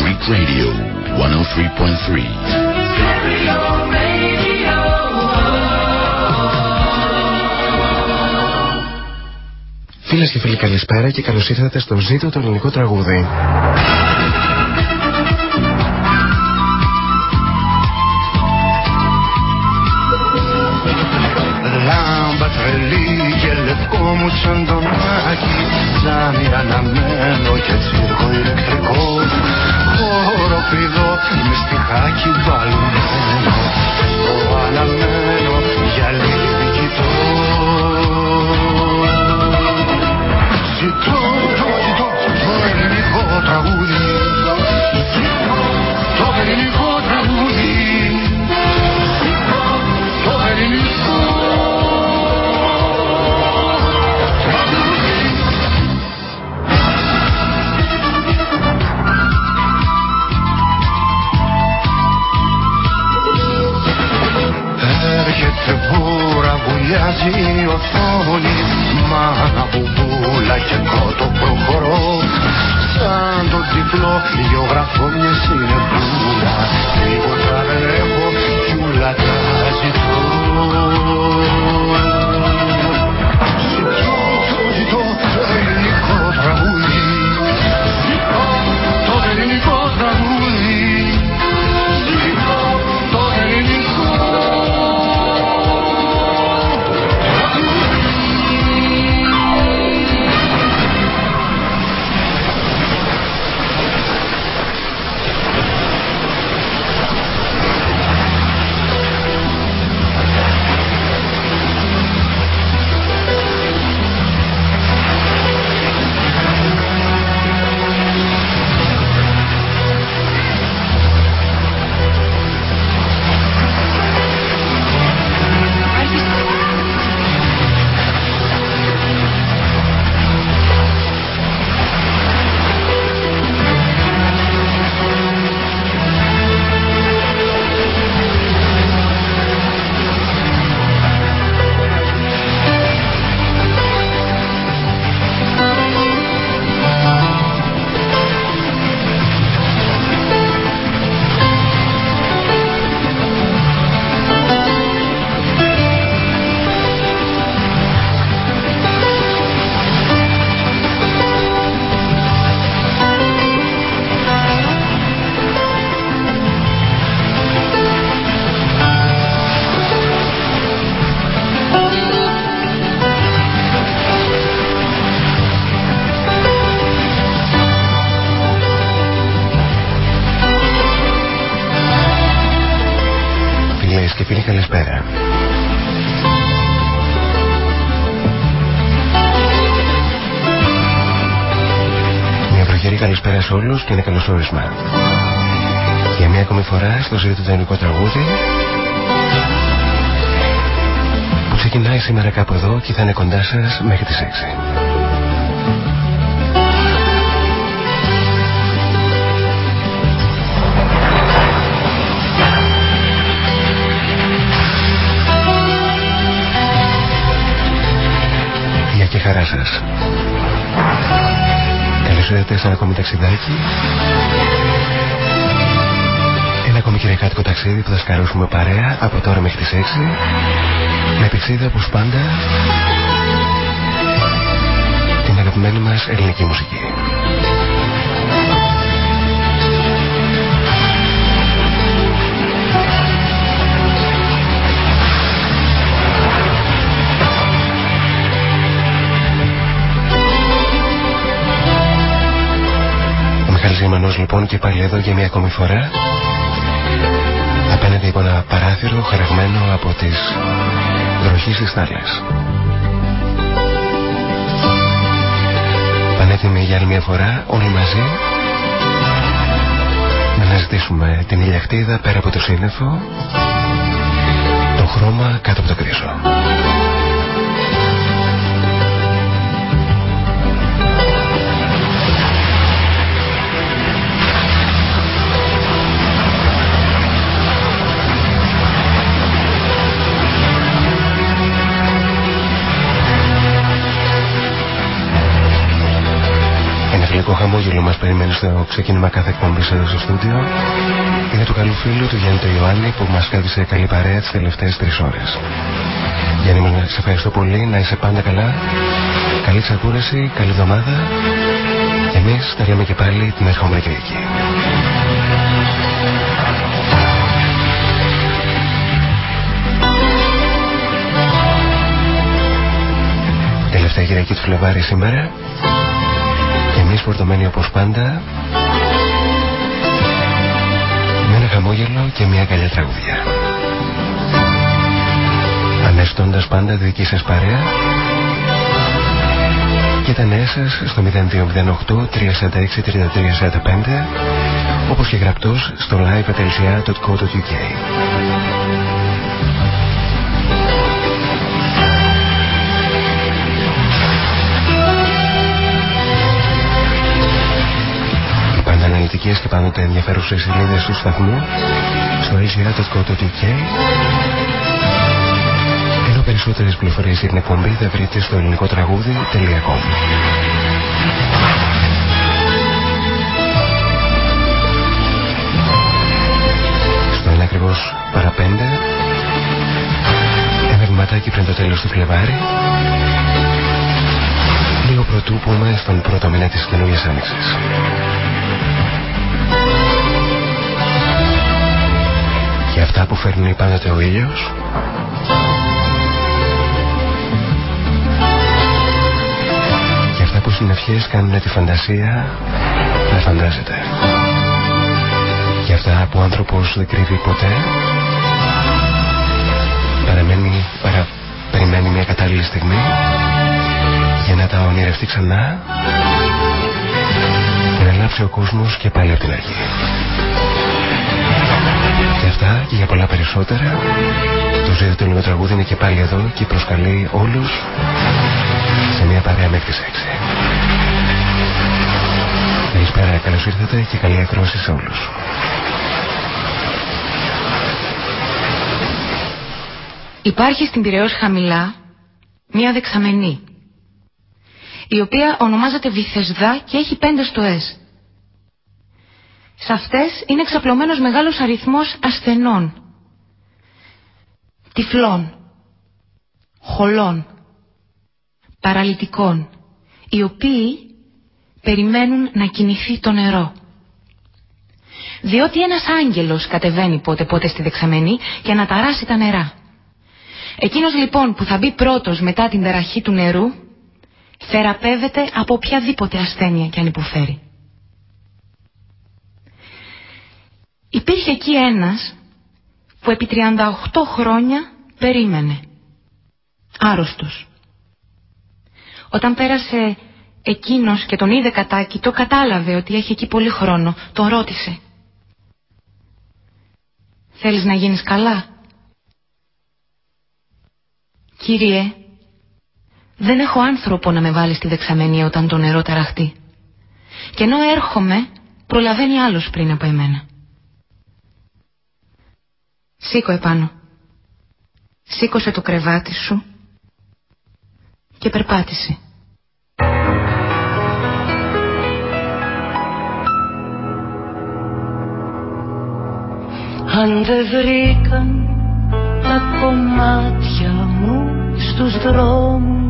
Greek Radio 103.3. Φίλες και φίλοι καλησπέρα και καλώς ήρθατε στο ζήτο το ελληνικό τραγούδι. Λάμπα τρελή και λευκό μου σαν τον Άκη Τζάμι αναμένο και τσίρκο ηλεκτρικό Χώρο πηδό με στιχάκι μπαλμένο Το αναμένο για λίγη κοιτώ Ζητώ, το ζητώ, το ελληνικό τραγούδι. Ζητώ, το ελληνικό βουλιάζει η οθόνη Μάνα μπουμπούλα και κότο προχωρώ. Σαν το τυφλό όλους και ένα καλωσόρισμα. Για μια ακόμη φορά στο ζήτητο το ελληνικό τραγούδι που ξεκινάει σήμερα κάπου εδώ και θα είναι κοντά σας μέχρι τις 6. Γεια και χαρά σας. Καλώς ήρθατε σε ένα ακόμη ταξιδάκι. Ένα ακόμη κυριακάτικο ταξίδι που θα σκαρώσουμε παρέα από τώρα μέχρι τις 6. Με πηξίδα όπως πάντα την αγαπημένη μας ελληνική μουσική. Ο Μιχάλης Γερμανός λοιπόν και πάλι εδώ για μια ακόμη φορά απέναντι από ένα παράθυρο χαραγμένο από τις βροχές της θάλασσας. Πανέτοιμοι για άλλη μια φορά όλοι μαζί να αναζητήσουμε την ηλιακτίδα πέρα από το σύννεφο το χρώμα κάτω από το κρίσο. Ένα γλυκό χαμόγελο μας περιμένει στο ξεκίνημα κάθε εκπομπής εδώ στο στούντιο είναι του καλού φίλου του Γιάννη Ιωάννη που μας κάθισε καλή παρέα τις τελευταίες τρεις ώρες. Γιάννη μου, σε ευχαριστώ πολύ, να είσαι πάντα καλά. Καλή ξεκούραση, καλή εβδομάδα. Εμείς τα λέμε και πάλι την ερχόμενη Κυριακή. Τελευταία Κυριακή του Φλεβάρη σήμερα και εμείς φορτωμένοι όπως πάντα. Με ένα χαμόγελο και μια καλιά τραγούδια. Ανέστοντας πάντα δική σας παρέα. Και τα νέα σας στο 0208 346 3345 όπως και γραπτός στο live.lca.co.uk αναλυτικές και πάντοτε ενδιαφέρουσες σελίδες του σταθμού στο asia.co.uk ενώ περισσότερες πληροφορίες για την εκπομπή θα βρείτε στο ελληνικό τραγούδι.com Στο ένα ακριβώς παραπέντε ένα βηματάκι πριν το τέλος του Φλεβάρι. Λίγο πρωτού πούμε στον πρώτο μήνα της καινούργιας άνοιξης. Αυτά που φέρνει πάντοτε ο ήλιος Και αυτά που στην ευχές κάνουν τη φαντασία να φαντάζεται Και αυτά που ο άνθρωπος δεν κρύβει ποτέ Παραμένει, παρα, περιμένει μια κατάλληλη στιγμή για να τα ονειρευτεί ξανά και να λάψει ο κόσμος και πάλι από την αρχή. Και αυτά και για πολλά περισσότερα το ζήτητο του λίγο τραγούδι είναι και πάλι εδώ και προσκαλεί όλους σε μια παρέα μέχρι τις 6. Καλησπέρα, καλώς ήρθατε και καλή ακρόαση σε όλους. Υπάρχει στην Πυραιός χαμηλά μια δεξαμενή η οποία ονομάζεται Βυθεσδά και έχει πέντε στοές. Σε αυτές είναι εξαπλωμένος μεγάλος αριθμός ασθενών, τυφλών, χολών, παραλυτικών, οι οποίοι περιμένουν να κινηθεί το νερό. Διότι ένας άγγελος κατεβαίνει πότε πότε στη δεξαμενή και να ταράσει τα νερά. Εκείνος λοιπόν που θα μπει πρώτος μετά την ταραχή του νερού θεραπεύεται από οποιαδήποτε ασθένεια και αν υποφέρει. Υπήρχε εκεί ένας που επί 38 χρόνια περίμενε. Άρρωστος. Όταν πέρασε εκείνος και τον είδε κατάκι, το κατάλαβε ότι έχει εκεί πολύ χρόνο. Τον ρώτησε. Θέλεις να γίνεις καλά; Κύριε, δεν έχω άνθρωπο να με βάλει στη δεξαμενή όταν το νερό ταραχτεί. Και ενώ έρχομαι, προλαβαίνει άλλος πριν από εμένα. Σήκω επάνω. Σήκωσε το κρεβάτι σου και περπάτησε. Αν δεν βρήκαν τα κομμάτια μου στους δρόμους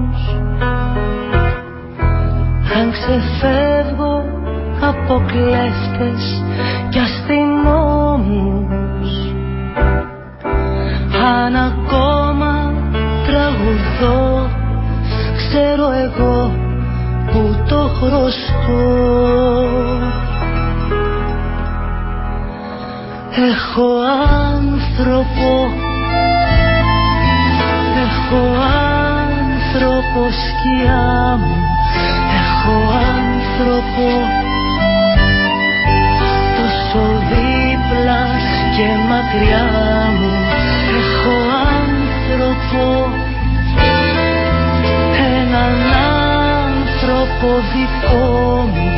αν ξεφεύγω από κλέφτες και αστυνόμους αν ακόμα τραγουδώ ξέρω εγώ που το χρωστώ. Έχω άνθρωπο Έχω άνθρωπο σκιά μου Έχω άνθρωπο τόσο δίπλα και μακριά μου. Έχω έχω έναν άνθρωπο δικό μου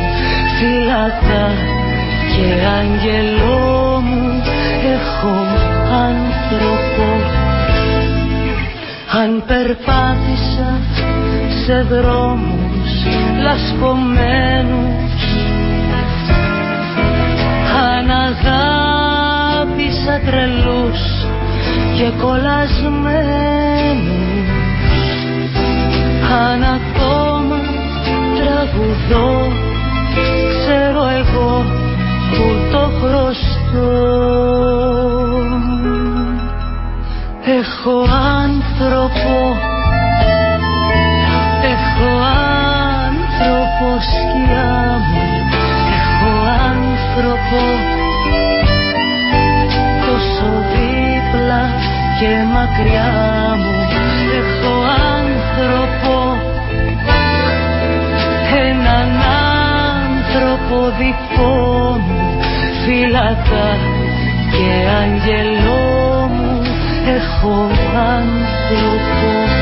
φυλακά και άγγελό μου. Έχω άνθρωπο. Αν περπάτησα σε δρόμους λασκωμένους αν αγάπησα τρελούς και κολλασμένους αν ακόμα τραγουδώ ξέρω εγώ που το χρωστώ. Έχω άνθρωπο έχω άνθρωπο σκιά μου. Έχω άνθρωπο και μακριά μου έχω άνθρωπο. Έναν άνθρωπο δικό μου φύλακα και αγγελό μου έχω άνθρωπο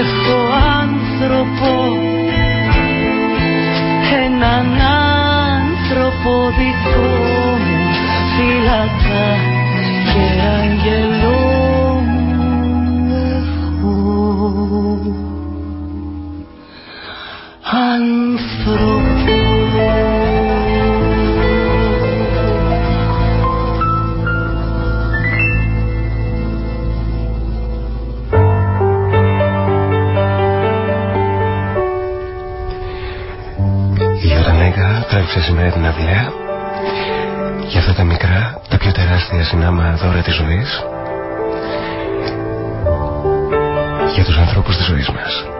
Εχω άνθρωπο έναν άνθρωπο δικό μου φύλακα και αγγελό έχω. Άνθρωπο. έψαξα σήμερα την αυλαία για αυτά τα μικρά, τα πιο τεράστια συνάμα δώρα της ζωής για τους ανθρώπους της ζωής μας.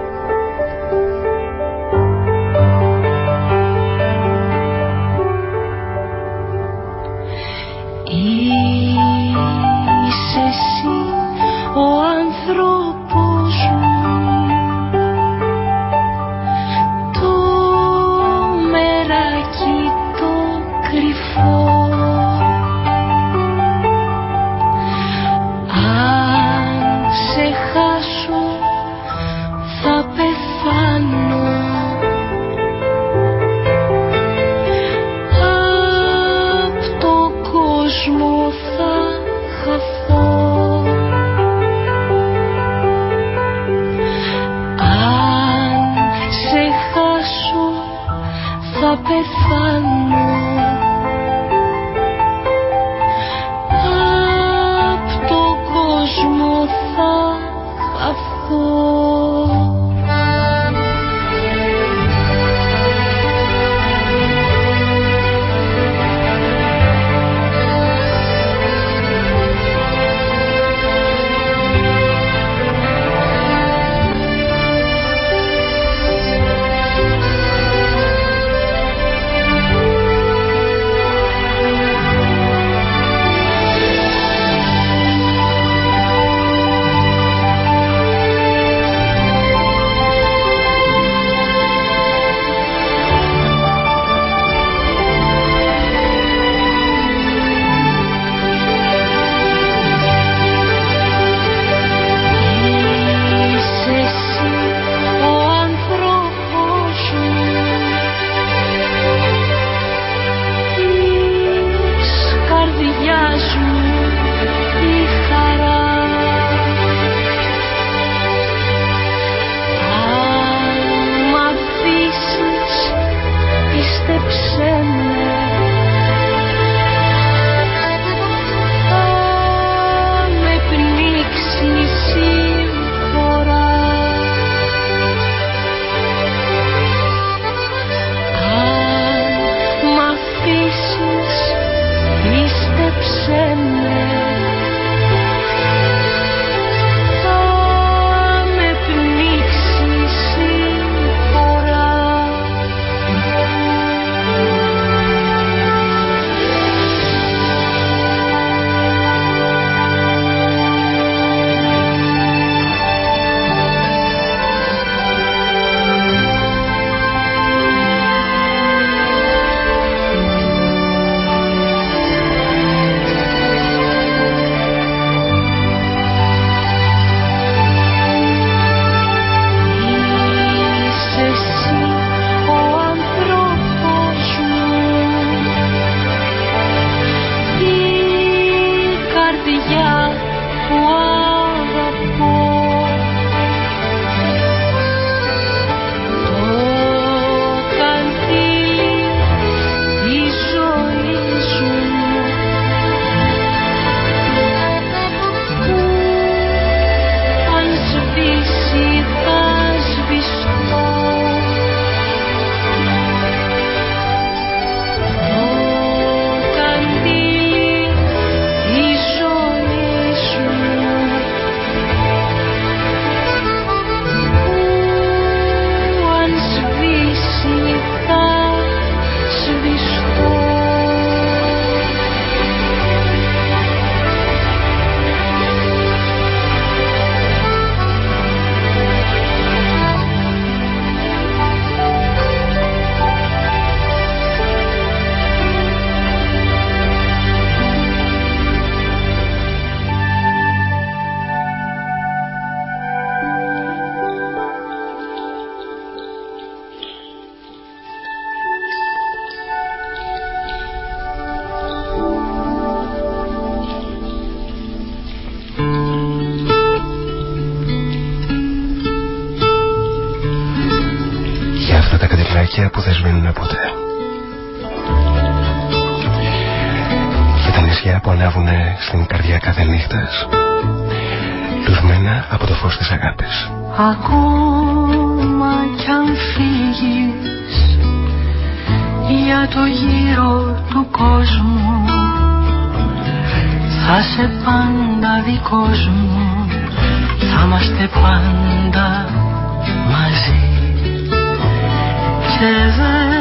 Θα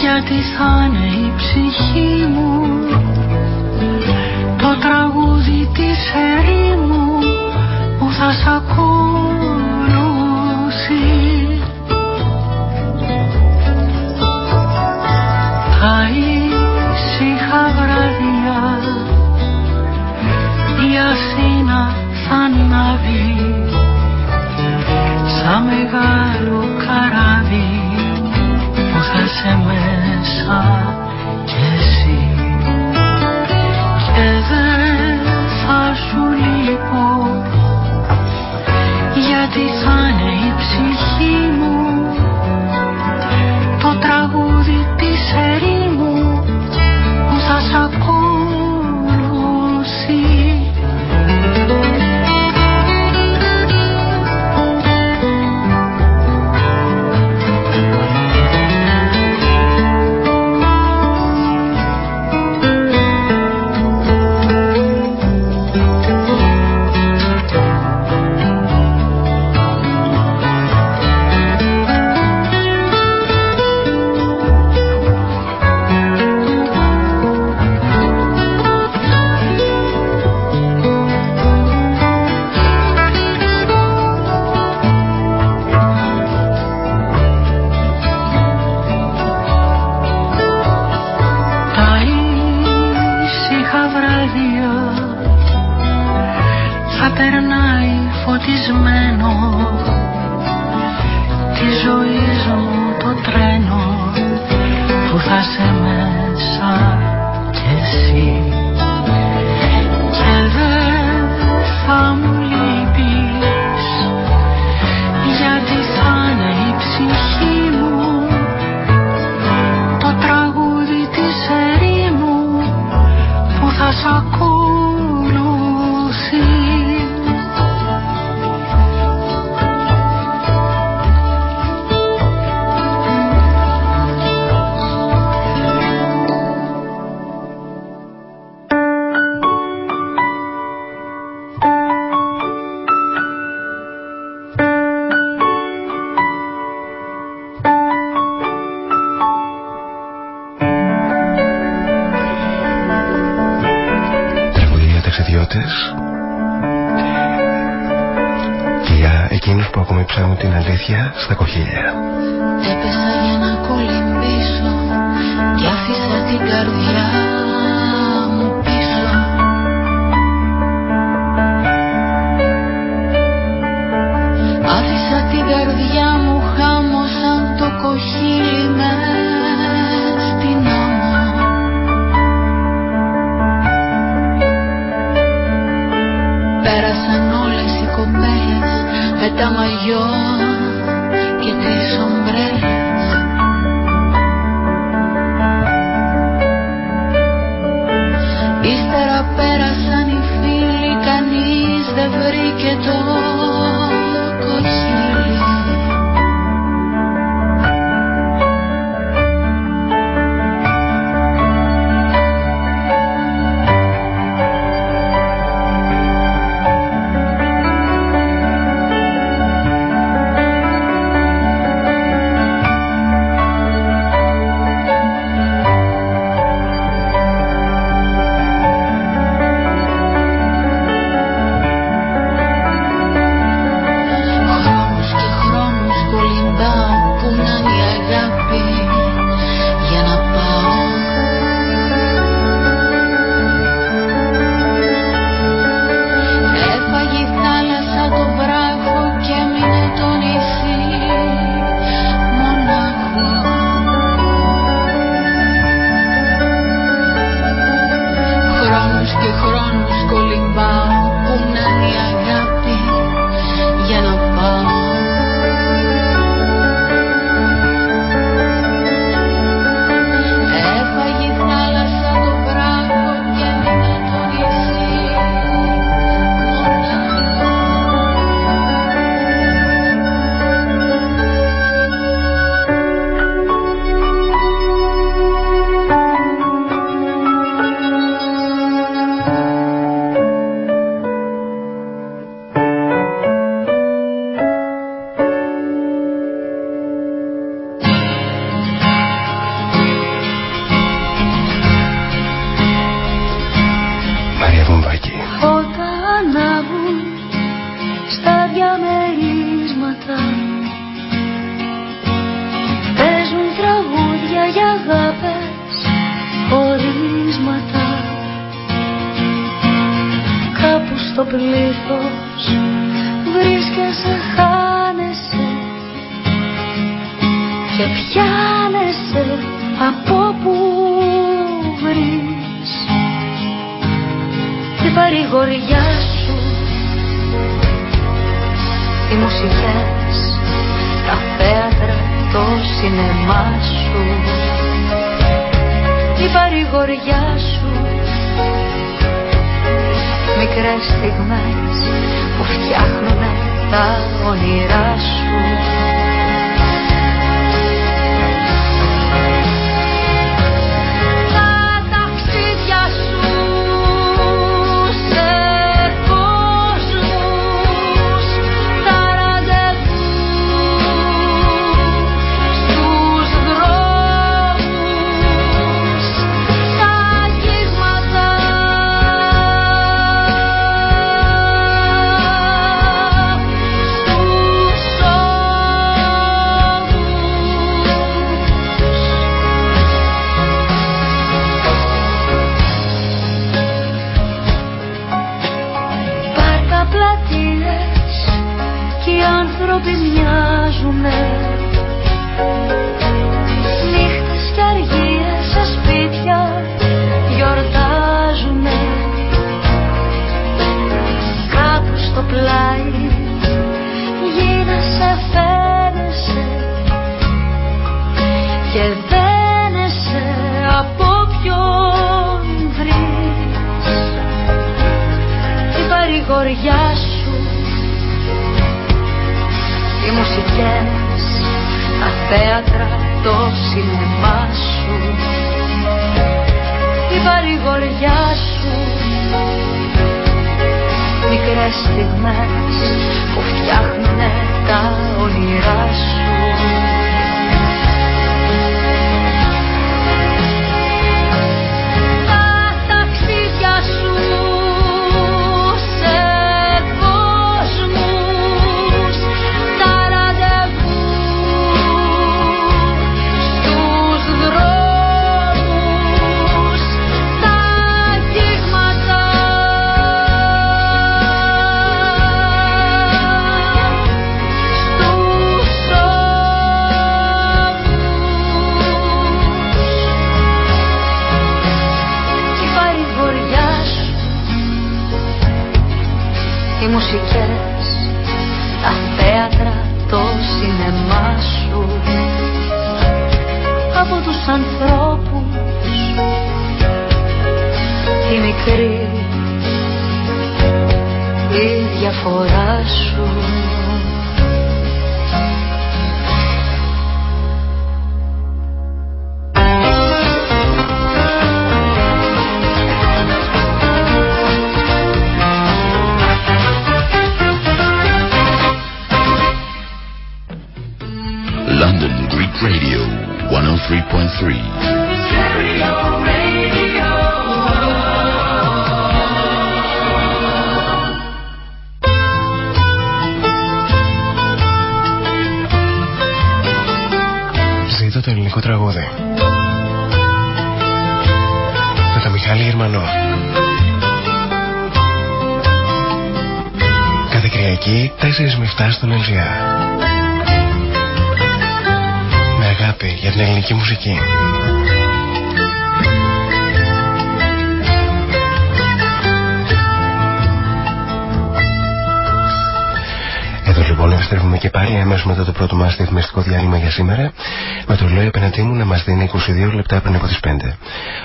γιατί θα είναι η ψυχή μου το τραγούδι της ερήμου που θα σ' ακούω. μεγάλο καράβι που θα σε μέσα κι εσύ. Και δεν θα σου λείπω γιατί θα είναι χωριά σου. Μικρές στιγμές που φτιάχνουν τα όνειρά σου. Η παρηγοριά σου. Μικρές στιγμές που φτιάχνουνε τα όνειρά σου μικρή η διαφορά σου London Greek Radio 103.3 πρώτο ελληνικό τραγούδι. Με τον Μιχάλη Γερμανό. Κάθε Κυριακή 4 με 7 στον Ελβιά. Με αγάπη για την ελληνική μουσική. Σήμερα με το λόγο απέναντί μου να μας δίνει 22 λεπτά πριν από τις 5.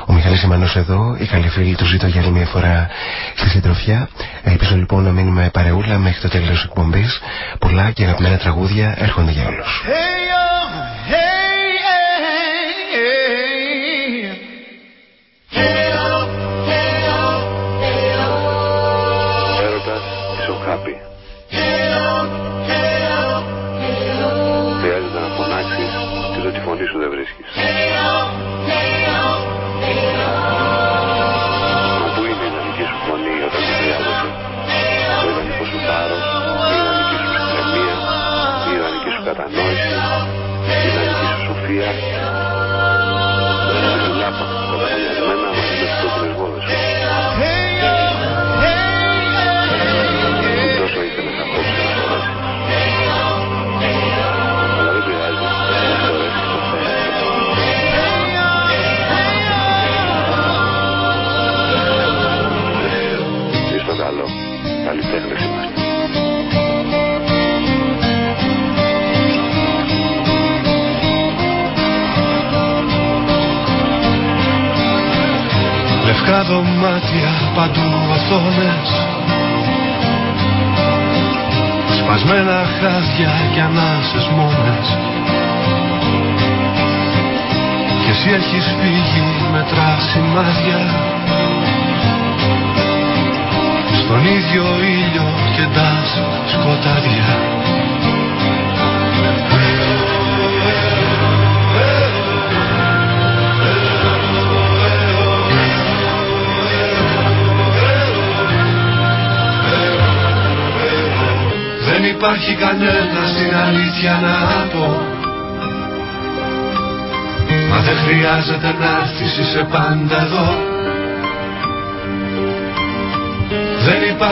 Ο Μιχαλής Σιμανός εδώ, η καλή φίλη του ζήτω για άλλη μια φορά στη συντροφιά. Ελπίζω λοιπόν να μείνουμε παρεούλα μέχρι το τέλος της εκπομπής. Πολλά και αγαπημένα τραγούδια έρχονται για όλους.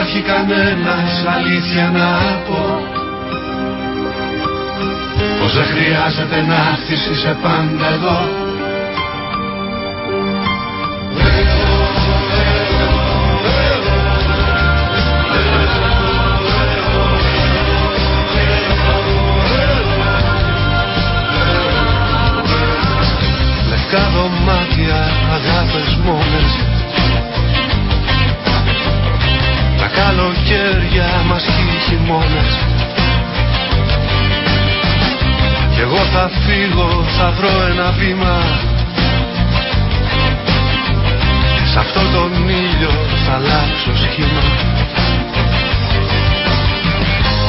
Υπάρχει κανένας αλήθεια να πω. Πως δεν χρειάζεται να έρθεις είσαι πάντα εδώ και οι χειμώνες Κι εγώ θα φύγω, θα βρω ένα βήμα. Σ' αυτό τον ήλιο θα αλλάξω σχήμα.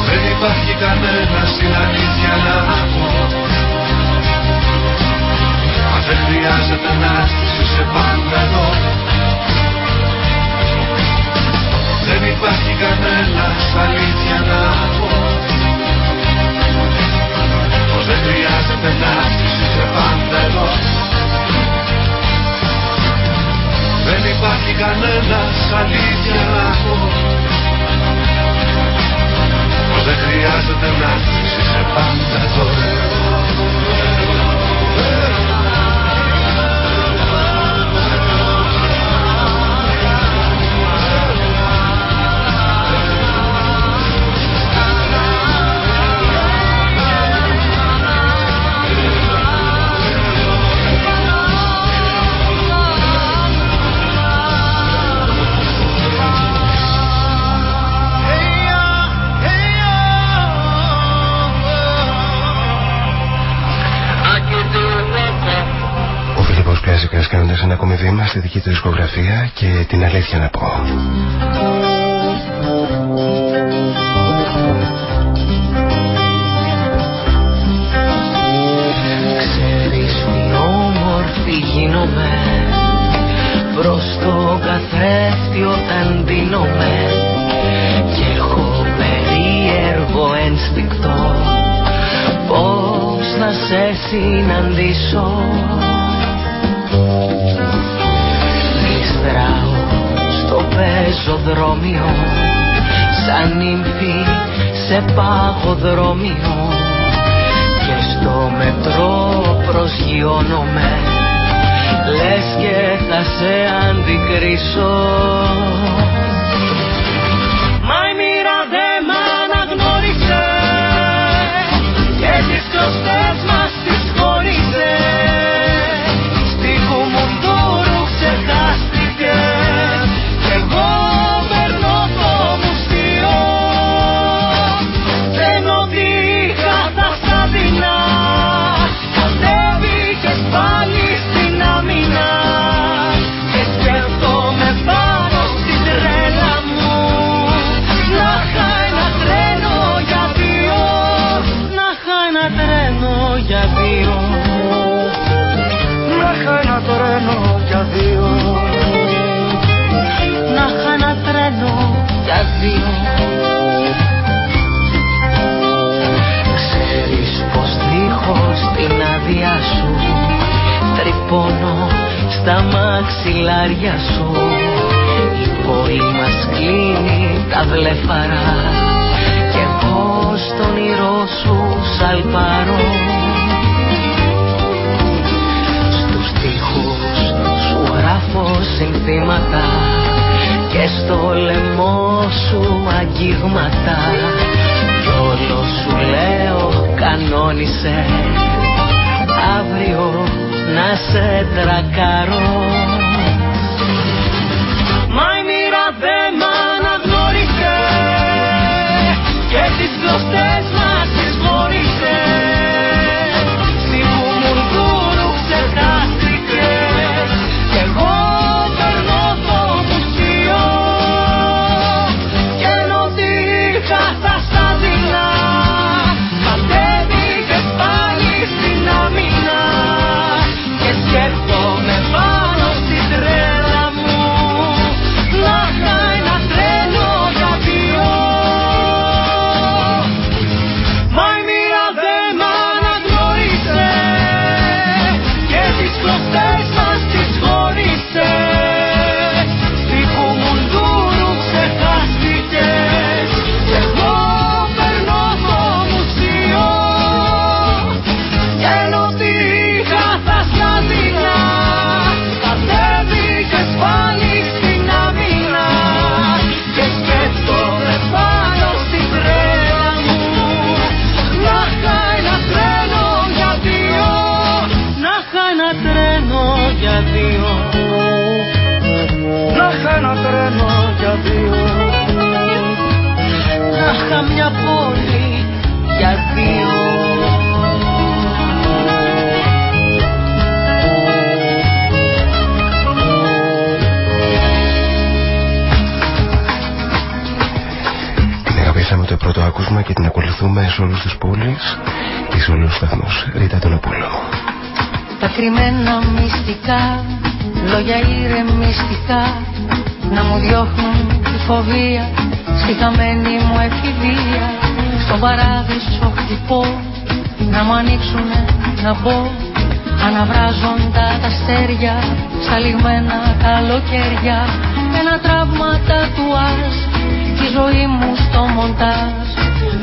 Δεν υπάρχει κανένα στην αλήθεια να πω. Δεν χρειάζεται να έρθεις είσαι πάντα εδώ Δεν υπάρχει κανένα αλήθεια να πω. Πως δεν χρειάζεται να έρθεις είσαι πάντα εδώ. Δεν υπάρχει κανένα αλήθεια να πω. Πως δεν χρειάζεται να έρθεις είσαι πάντα εδώ κάνοντας ένα ακόμη βήμα στη δική του δισκογραφία και την αλήθεια να πω. Ξέρεις τι όμορφη γίνομαι. Προς το καθρέφτη όταν δίνομαι και έχω περίεργο ένστικτο. Πώς να σε συναντήσω πεζοδρόμιο Σαν νύμφη σε παγοδρόμιο. Και στο μετρό προσγειώνομαι Λες και θα σε αντικρίσω. Μα η μοίρα δεν μ' αναγνώρισε Και τις αγγίγματα κι όλο σου λέω κανόνισε. Αύριο να σε τρακαρώ σε όλους τους πόλεις και σε όλους τους σταθμούς. Ρίτα Τονοπούλου. Τα κρυμμένα μυστικά, λόγια ηρεμιστικά να μου διώχνουν τη φοβία στη χαμένη μου εφηβεία στον παράδεισο χτυπώ να μου ανοίξουν να μπω αναβράζοντα τα αστέρια στα λιγμένα καλοκαίρια ένα τραύμα τατουάζ τη ζωή μου στο μοντάζ.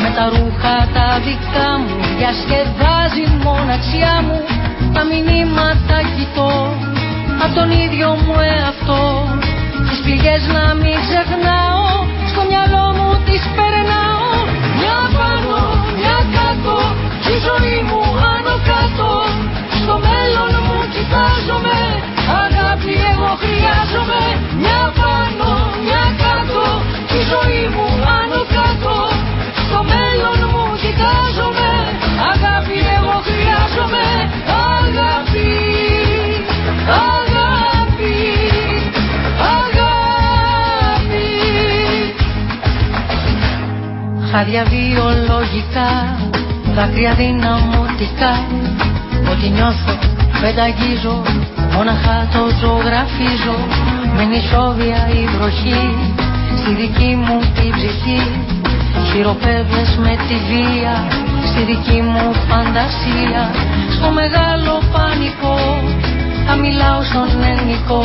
Με τα ρούχα τα δικά μου διασκεδάζει η μοναξιά μου. Τα μηνύματα κοιτώ απ' τον ίδιο μου εαυτό. Τις πληγές να μην ξεχνάω στο μυαλό μου τις περνάω. Μια πάνω, μια κάτω τη ζωή μου άνω κάτω. Στο μέλλον μου κοιτάζομαι αγάπη εγώ χρειάζομαι. Μια πάνω, μια κάτω τη ζωή μου άνω κάτω. Στο μέλλον μου κοιτάζομαι αγάπη εγώ χρειάζομαι. Αγάπη αγάπη αγάπη. Χάδια βιολογικά δάκρυα δυναμωτικά. Ό,τι νιώθω πενταγγίζω Μόναχα το ζωγραφίζω. Με νησόβια η βροχή Στη δική μου την ψυχή Χειροπέδες με τη βία. Στη δική μου φαντασία Στο μεγάλο πανικό Θα μιλάω στον ελληνικό.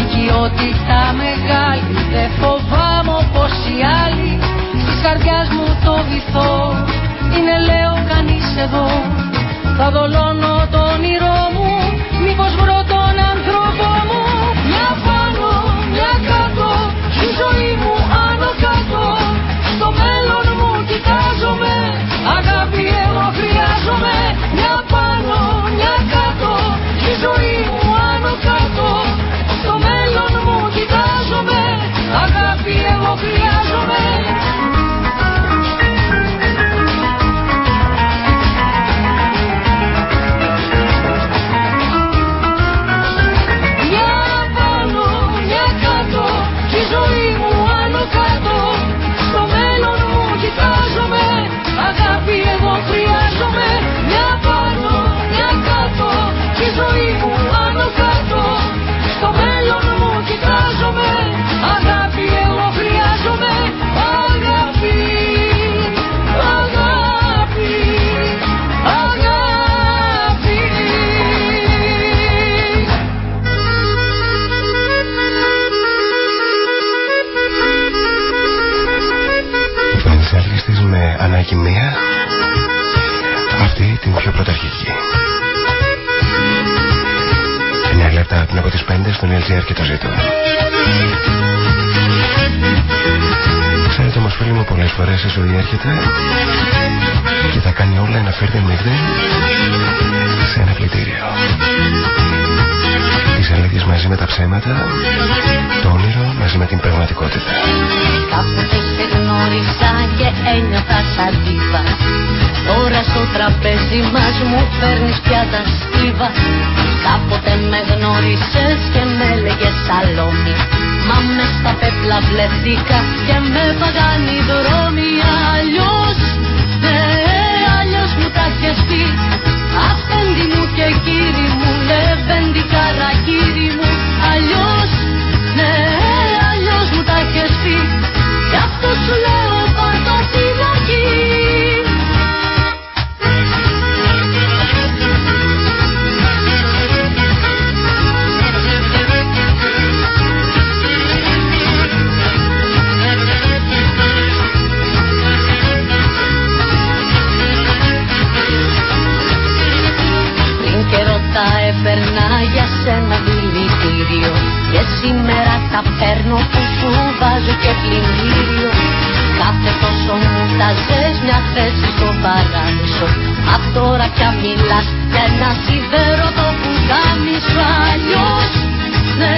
Οικειότητα μεγάλη Δεν φοβάμαι όπως οι άλλοι. Της καρδιάς μου το βυθό Είναι λέω κανείς εδώ. Θα δολώνω το όνειρό μου ζωή μου άνω κάτω. Στο μέλλον μου κοιτάζομαι Αγάπη εγώ χρειάζομαι με ανάγκη μία. Αυτή την πιο πρωταρχική. 9 λεπτά πριν από τις 5 στον LGR και το ζήτω Ξέρετε όμως φίλοι μου πολλές φορές η ζωή έρχεται Και θα κάνει όλα να φέρει μύγδι σε ένα πλητήριο Τις αλήθειες μαζί με τα ψέματα Το όνειρο μαζί με την πραγματικότητα. Κάποτε σε γνώρισα και ένιωθα σαν δίβα. Τώρα στο τραπέζι μας μου φέρνεις πια τα στίβα. Κάποτε με γνώρισες και με έλεγες σαλόνι Μα μες στα πέπλα βλεθήκα και με παγάνει οι δρόμοι Αλλιώς, ναι, αλλιώς μου τα έχεις πει. Αφέντη μου και κύρι μου, λεβέντη καρακύρι μου Αλλιώς, ναι, αλλιώς μου τα έχεις πει. Γι' αυτό σου λέω δηλητήριο Και σήμερα τα παίρνω που σου βάζω και πλυντήριο Κάθε τόσο μου τα ζες μια θέση στο παράδεισο. Απ' τώρα πια μιλάς για ένα σιδέρωτο που γάμισο Αλλιώς, ναι,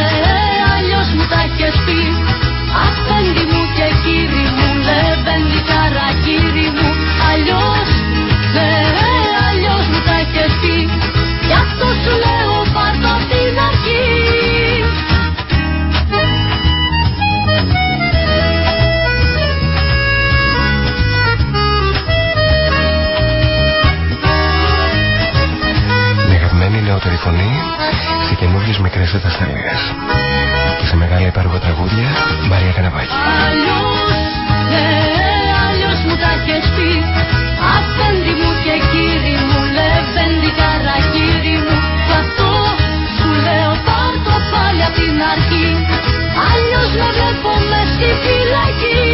αλλιώς μου τα έχεις πει. Αφέντη μου και κύρι μου, λεβέντη καρακύρι μου Αλλιώς, μικρές ατασταλίες. Και σε μεγάλα υπάργο τραγούδια, Μαρία Καναβάκη. Αλλιώς, ναι, αλλιώς μου τα έχεις πει Αφέντη μου και κύρι μου, λεβέντη καραγύρι μου Κι αυτό σου λέω πάρ' το πάλι απ' την αρχή Αλλιώς με βλέπω μες στη φυλακή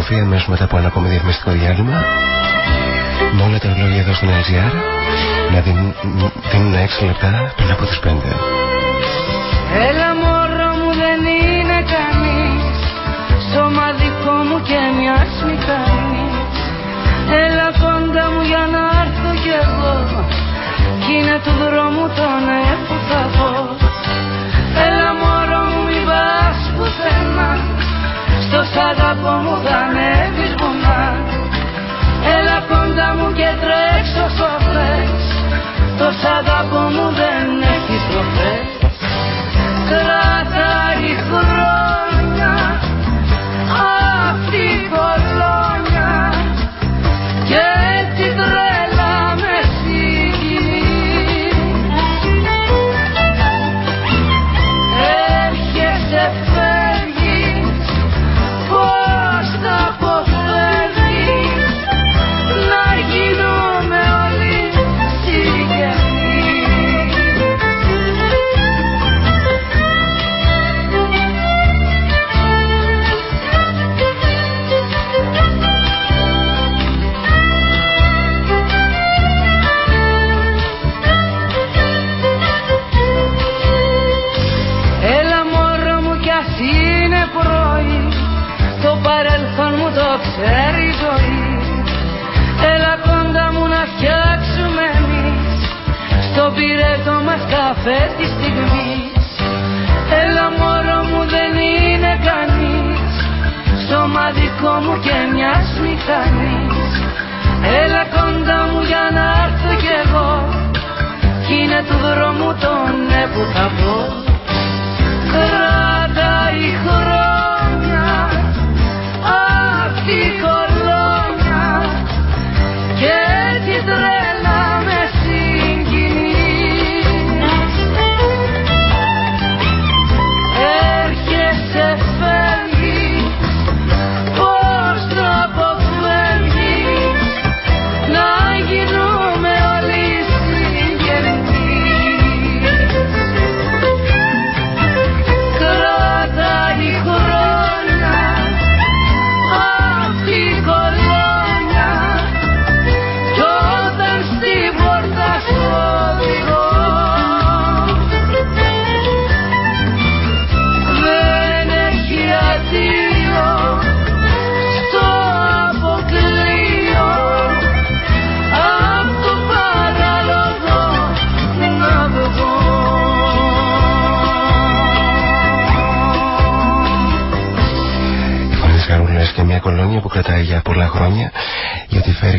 Επιστροφή αμέσως μετά από ένα ακόμη διαφημιστικό διάλειμμα. Με όλα τα ρολόγια εδώ στον LGR να δίνουν, δίνουν 6 λεπτά πριν από τις 5. Έλα μωρό μου δεν είναι κανείς Σώμα δικό μου και μιας μηχανής Έλα κοντά μου για να έρθω κι εγώ Κι είναι του δρόμου το ναι που θα πω σ' αγαπώ μου θα ανέβεις βουνά Έλα κοντά μου και τρέξω όσο θες Το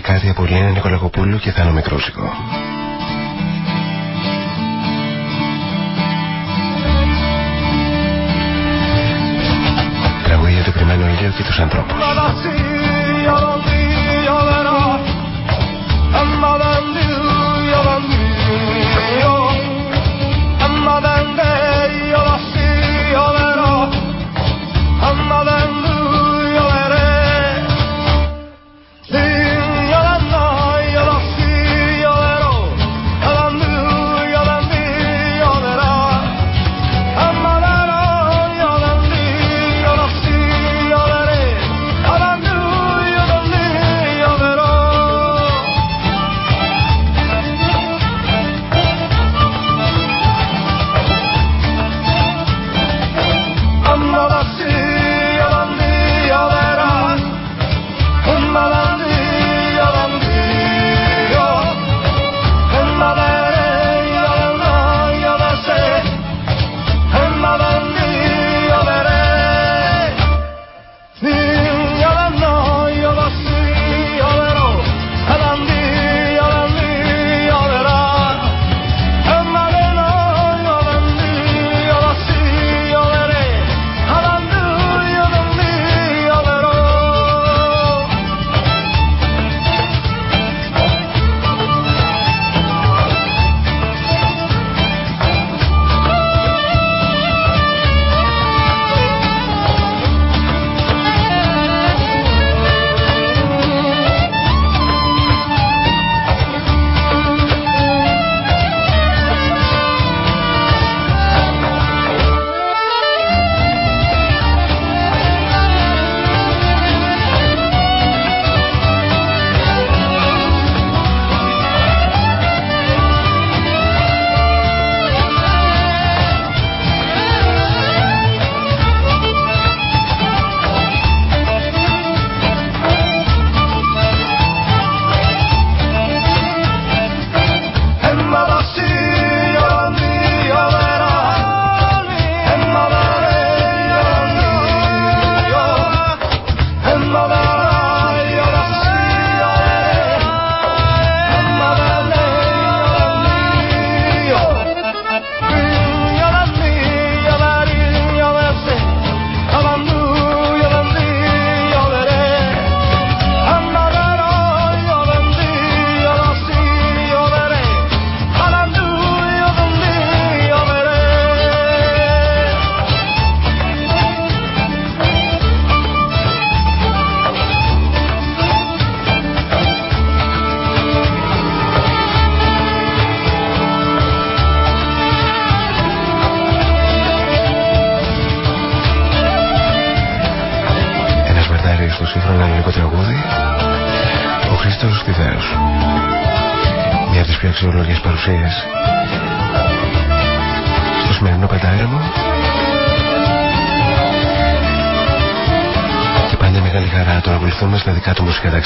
γιατί φέρει κάτι από Λίνα Νικολακοπούλου και Θάνο Μικρούσικο. Τραγούδια για το κρυμμένο ήλιο και τους ανθρώπους.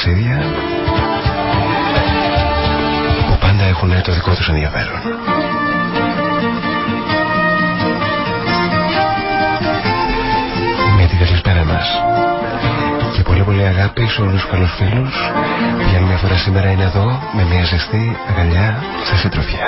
Ταξίδια που πάντα έχουν το δικό τους ενδιαφέρον. Με την καλησπέρα μας και πολύ πολύ αγάπη σε όλους τους καλούς φίλους για μια φορά σήμερα είναι εδώ με μια ζεστή αγκαλιά στα συντροφιά.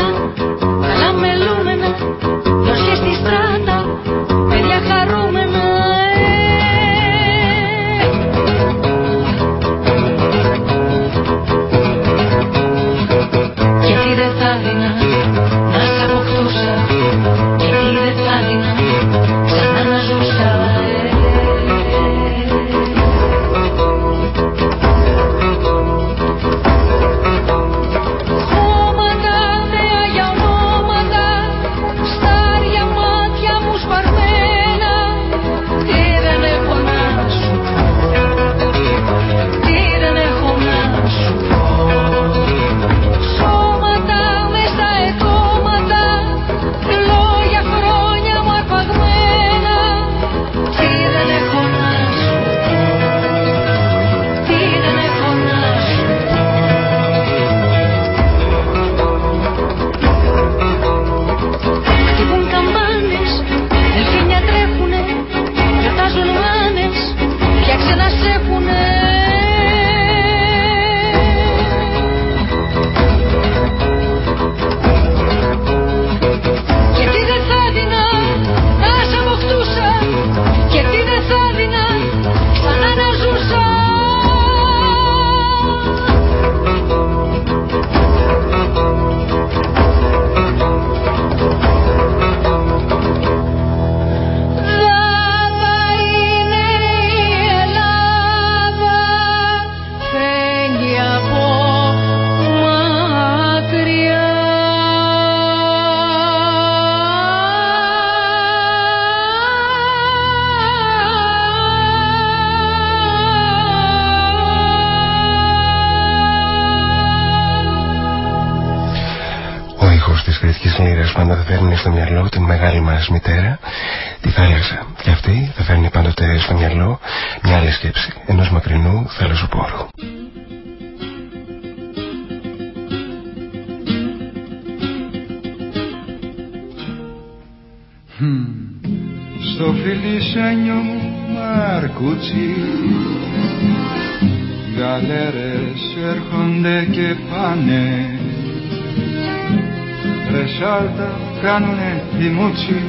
κάνουνε τη μούτσι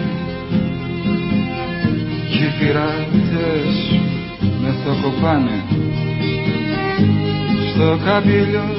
Κι οι πειρατές με θοκοπάνε Στο καμπύλιο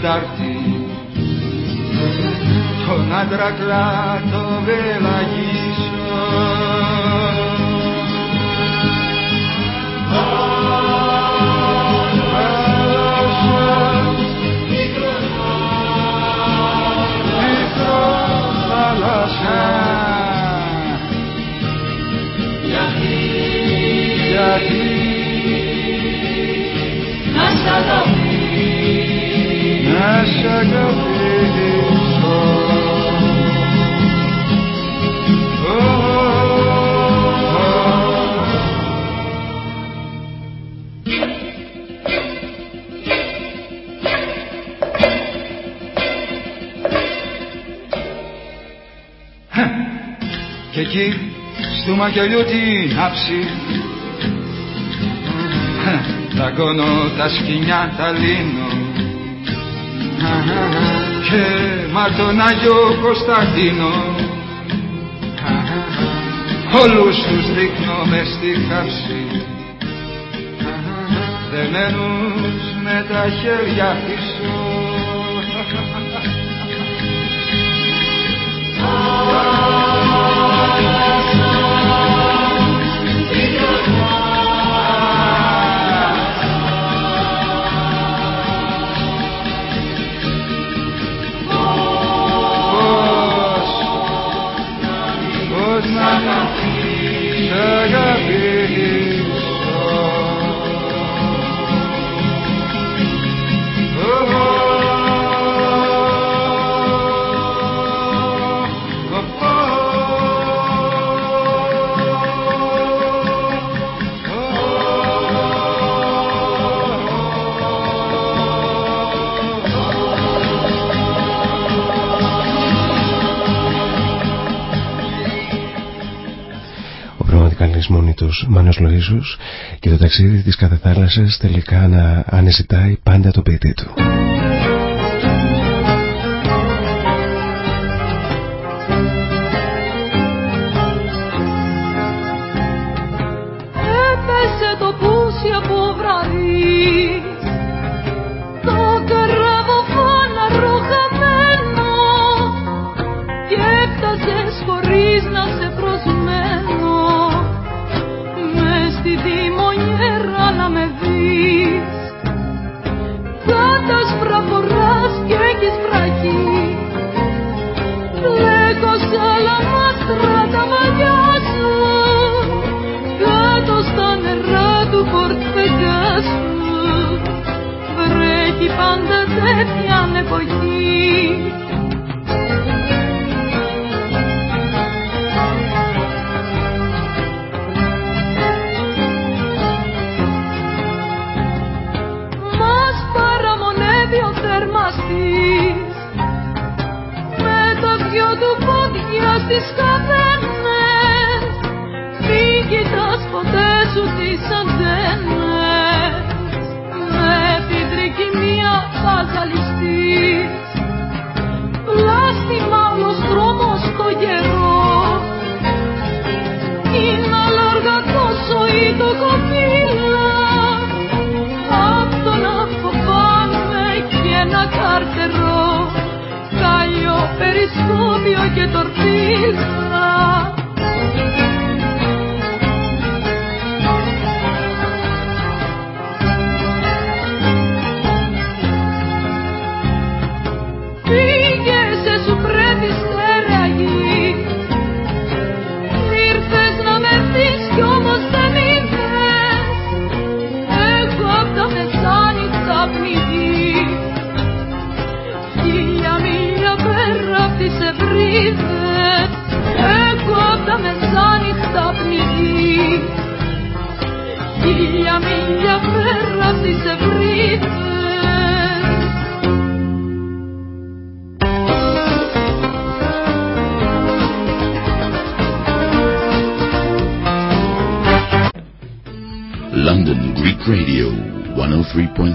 τον μακελιού την άψη. Δαγκώνω τα σκηνιά τα λύνω. Και μα τον Άγιο Κωνσταντίνο. Όλους τους δείχνω μες στη χάψη. Δεμένους με τα χέρια πίσω your heart. Μόνοι τους Μάνος Λοΐζους και το ταξίδι της κάθε θάλασσας τελικά να ανεζητάει πάντα το ποιητή του.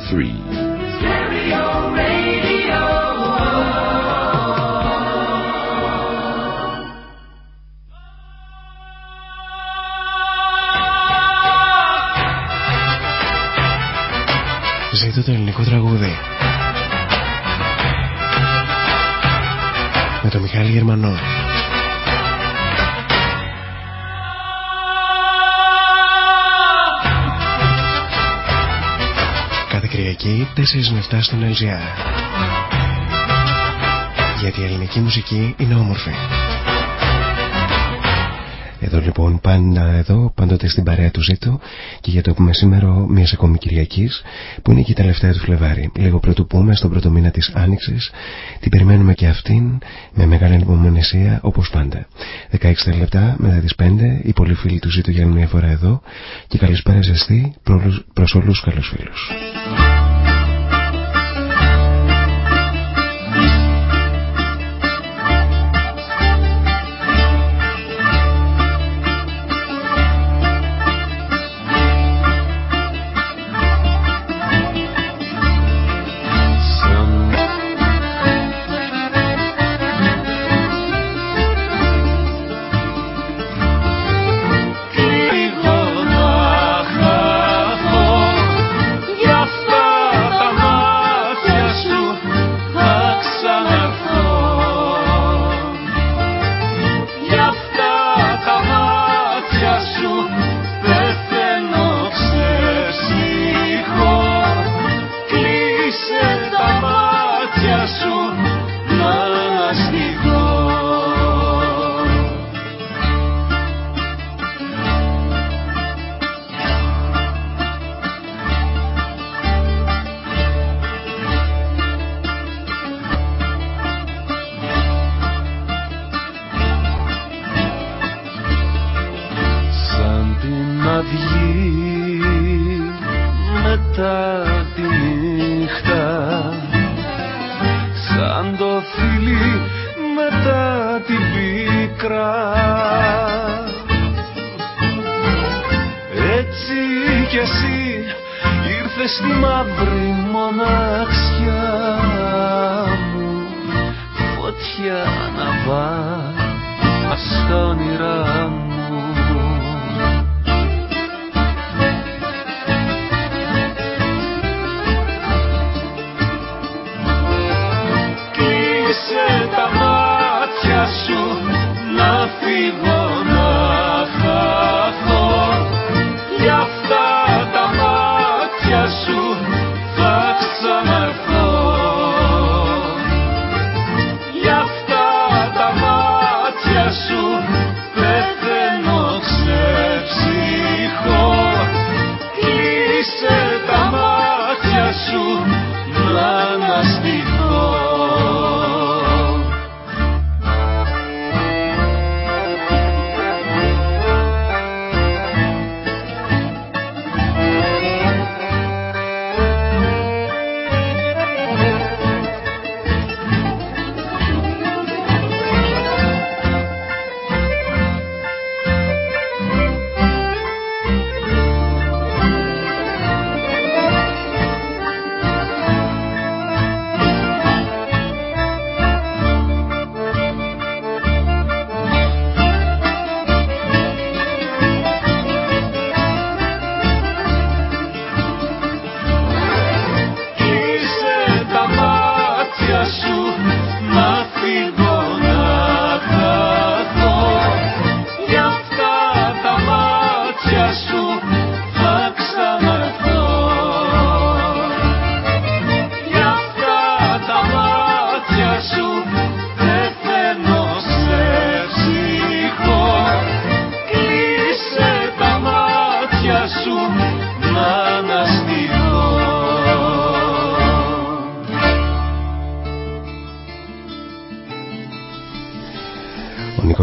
three. 7 στον LGR. Γιατί η ελληνική μουσική είναι όμορφη. Εδώ λοιπόν πάντα εδώ, πάντοτε στην παρέα του ζήτω και για το πούμε σήμερα μιας ακόμη Κυριακής που είναι και η τελευταία του Φλεβάρι. Λίγο πρωτού πούμε στον πρώτο μήνα της Άνοιξης, την περιμένουμε και αυτήν με μεγάλη υπομονησία όπως πάντα. 16 λεπτά μετά τις 5, οι πολλοί φίλοι του ζήτω για μια φορά εδώ και καλησπέρα ζεστή προς όλους του καλού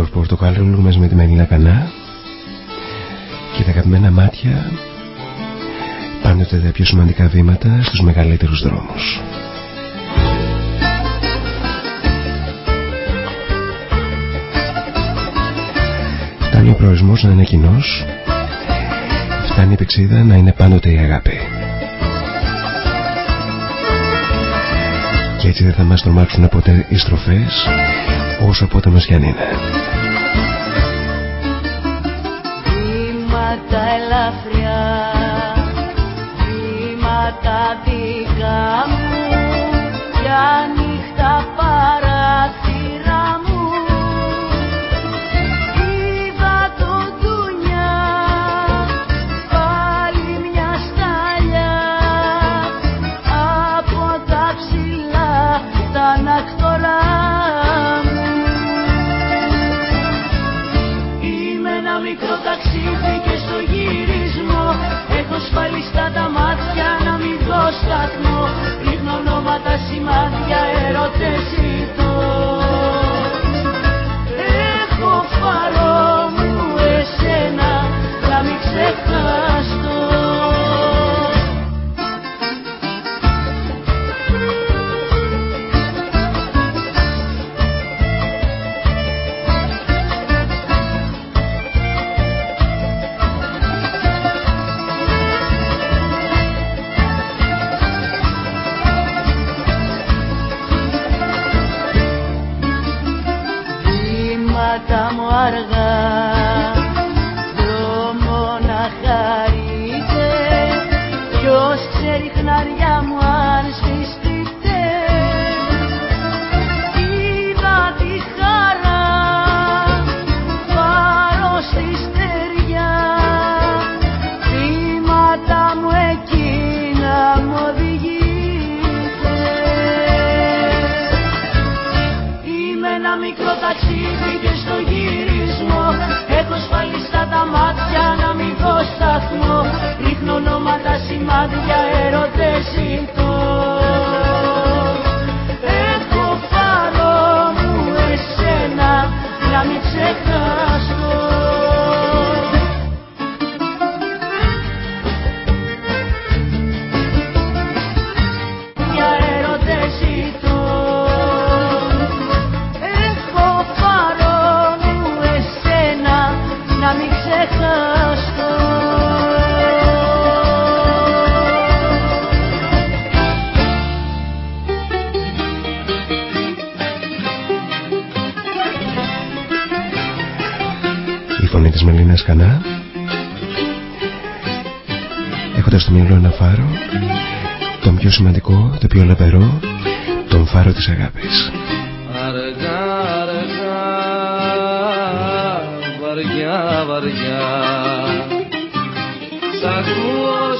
φίλου. Πορτοκάλου μαζί με τη Μελίνα Κανά και τα αγαπημένα μάτια πάντοτε τα πιο σημαντικά βήματα στους μεγαλύτερους δρόμους. Φτάνει ο προορισμός να είναι κοινός, φτάνει η πηξίδα να είναι πάντοτε η αγάπη. Και έτσι δεν θα μας τρομάξουν ποτέ οι στροφές όσο απότομες κι αν είναι. Ελαφριά, βήματα δικά μου για Yeah. Της Μελίνας Κανά. Έχοντας στο μυαλό ένα φάρο τον πιο σημαντικό, το πιο λαμπερό τον φάρο της αγάπης. Αργά, αργά, βαριά, βαριά. Σ' ακούω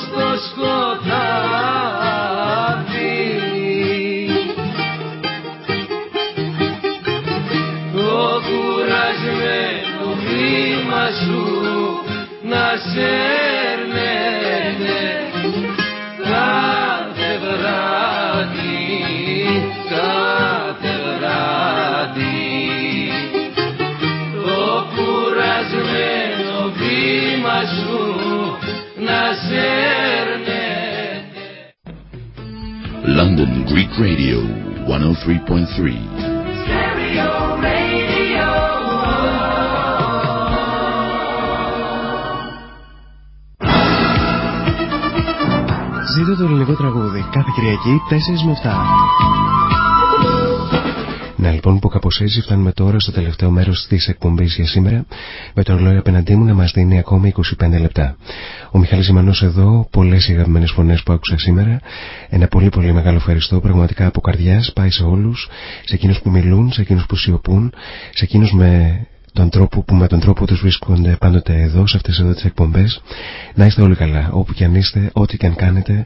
London Greek Radio 103.3. Ζήτω το ελληνικό τραγούδι κάθε Κυριακή 4 με 7. Να λοιπόν που κάπως έτσι φτάνουμε τώρα στο τελευταίο μέρος της εκπομπής για σήμερα με το ρολόι απέναντί μου να μας δίνει ακόμη 25 λεπτά. Ο Μιχάλης Ζημανός εδώ, πολλές οι αγαπημένες φωνές που άκουσα σήμερα. Ένα πολύ πολύ μεγάλο ευχαριστώ πραγματικά από καρδιάς πάει σε όλους, σε εκείνους που μιλούν, σε εκείνους που σιωπούν, σε εκείνους με τον τρόπο που με τον τρόπο τους βρίσκονται πάντοτε εδώ σε αυτές εδώ τις εκπομπές. Να είστε όλοι καλά όπου και αν είστε, ό,τι και αν κάνετε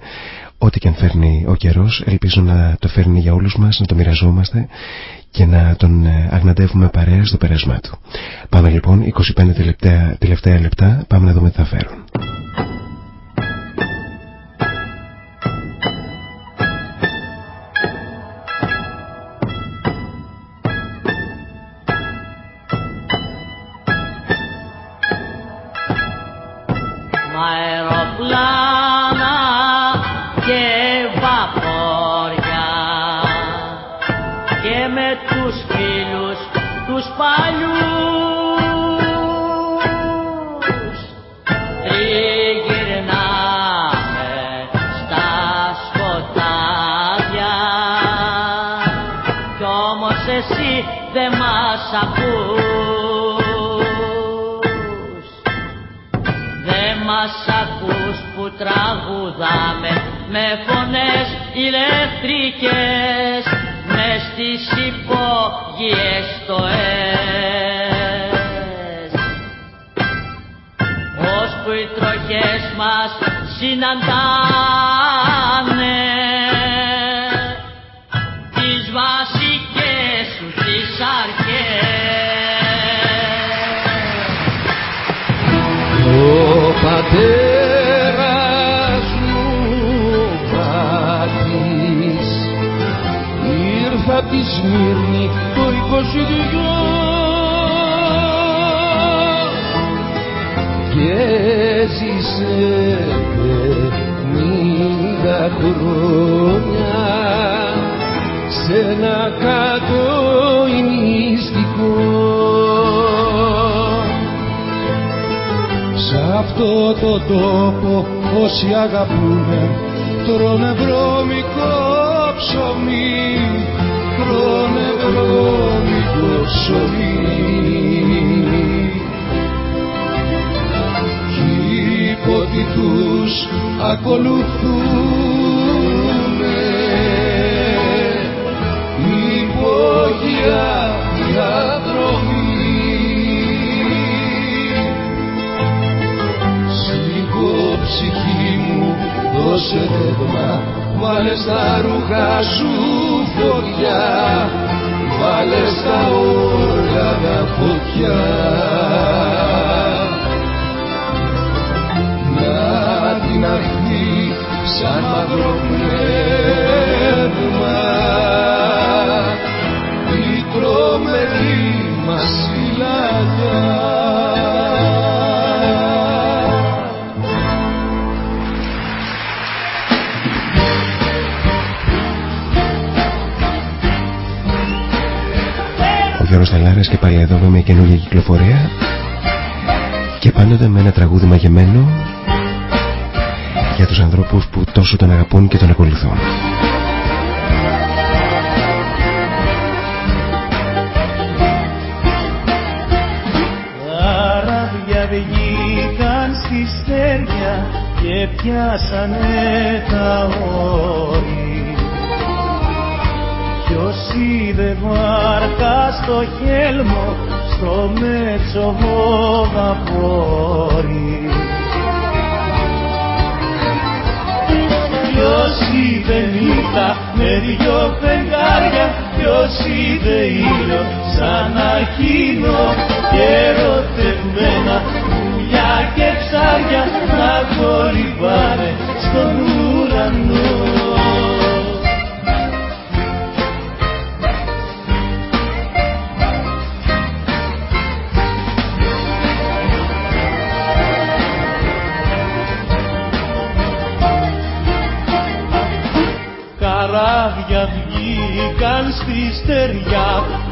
ό,τι και αν φέρνει ο καιρός. Ελπίζω να το φέρνει για όλους μας να το μοιραζόμαστε και να τον ε, αγναντεύουμε παρέα στο πέρασμά του. Πάμε λοιπόν 25 τελευταία, τελευταία λεπτά πάμε να δούμε τι θα φέρουν με φωνές ηλεκτρικές μες στις υπόγειες στοές. Ώσπου οι τροχές μας συναντάνε τις βασικές σου τις αρχές. Ο πατέρας Σμύρνη το 22 και έζησε πενήντα χρόνια σε ένα κάτω μυστικό Σ' αυτό το τόπο όσοι αγαπούνε τρώνε βρώμικο ψωμί. τρώνε βρώμικο ψωμί κι οι πότοι τους ακολουθούνε υπόγεια διαδρομή σήκω ψυχή μου δώσε ρεύμα βάλε στα ρούχα σου φωτιά βάλες στα όργανα φωτιά να την αρχή σαν μαύρο Σταλάρες και πάλι εδώ με μια καινούργια κυκλοφορία και πάντοτε με ένα τραγούδι μαγεμένο για τους ανθρώπους που τόσο τον αγαπούν και τον ακολουθούν. Καράβια βγήκαν στη στέρια και πιάσανε τα όρη Ποιος είδε βάρκα στο χέλμο στο μέτσοβο βαπόρι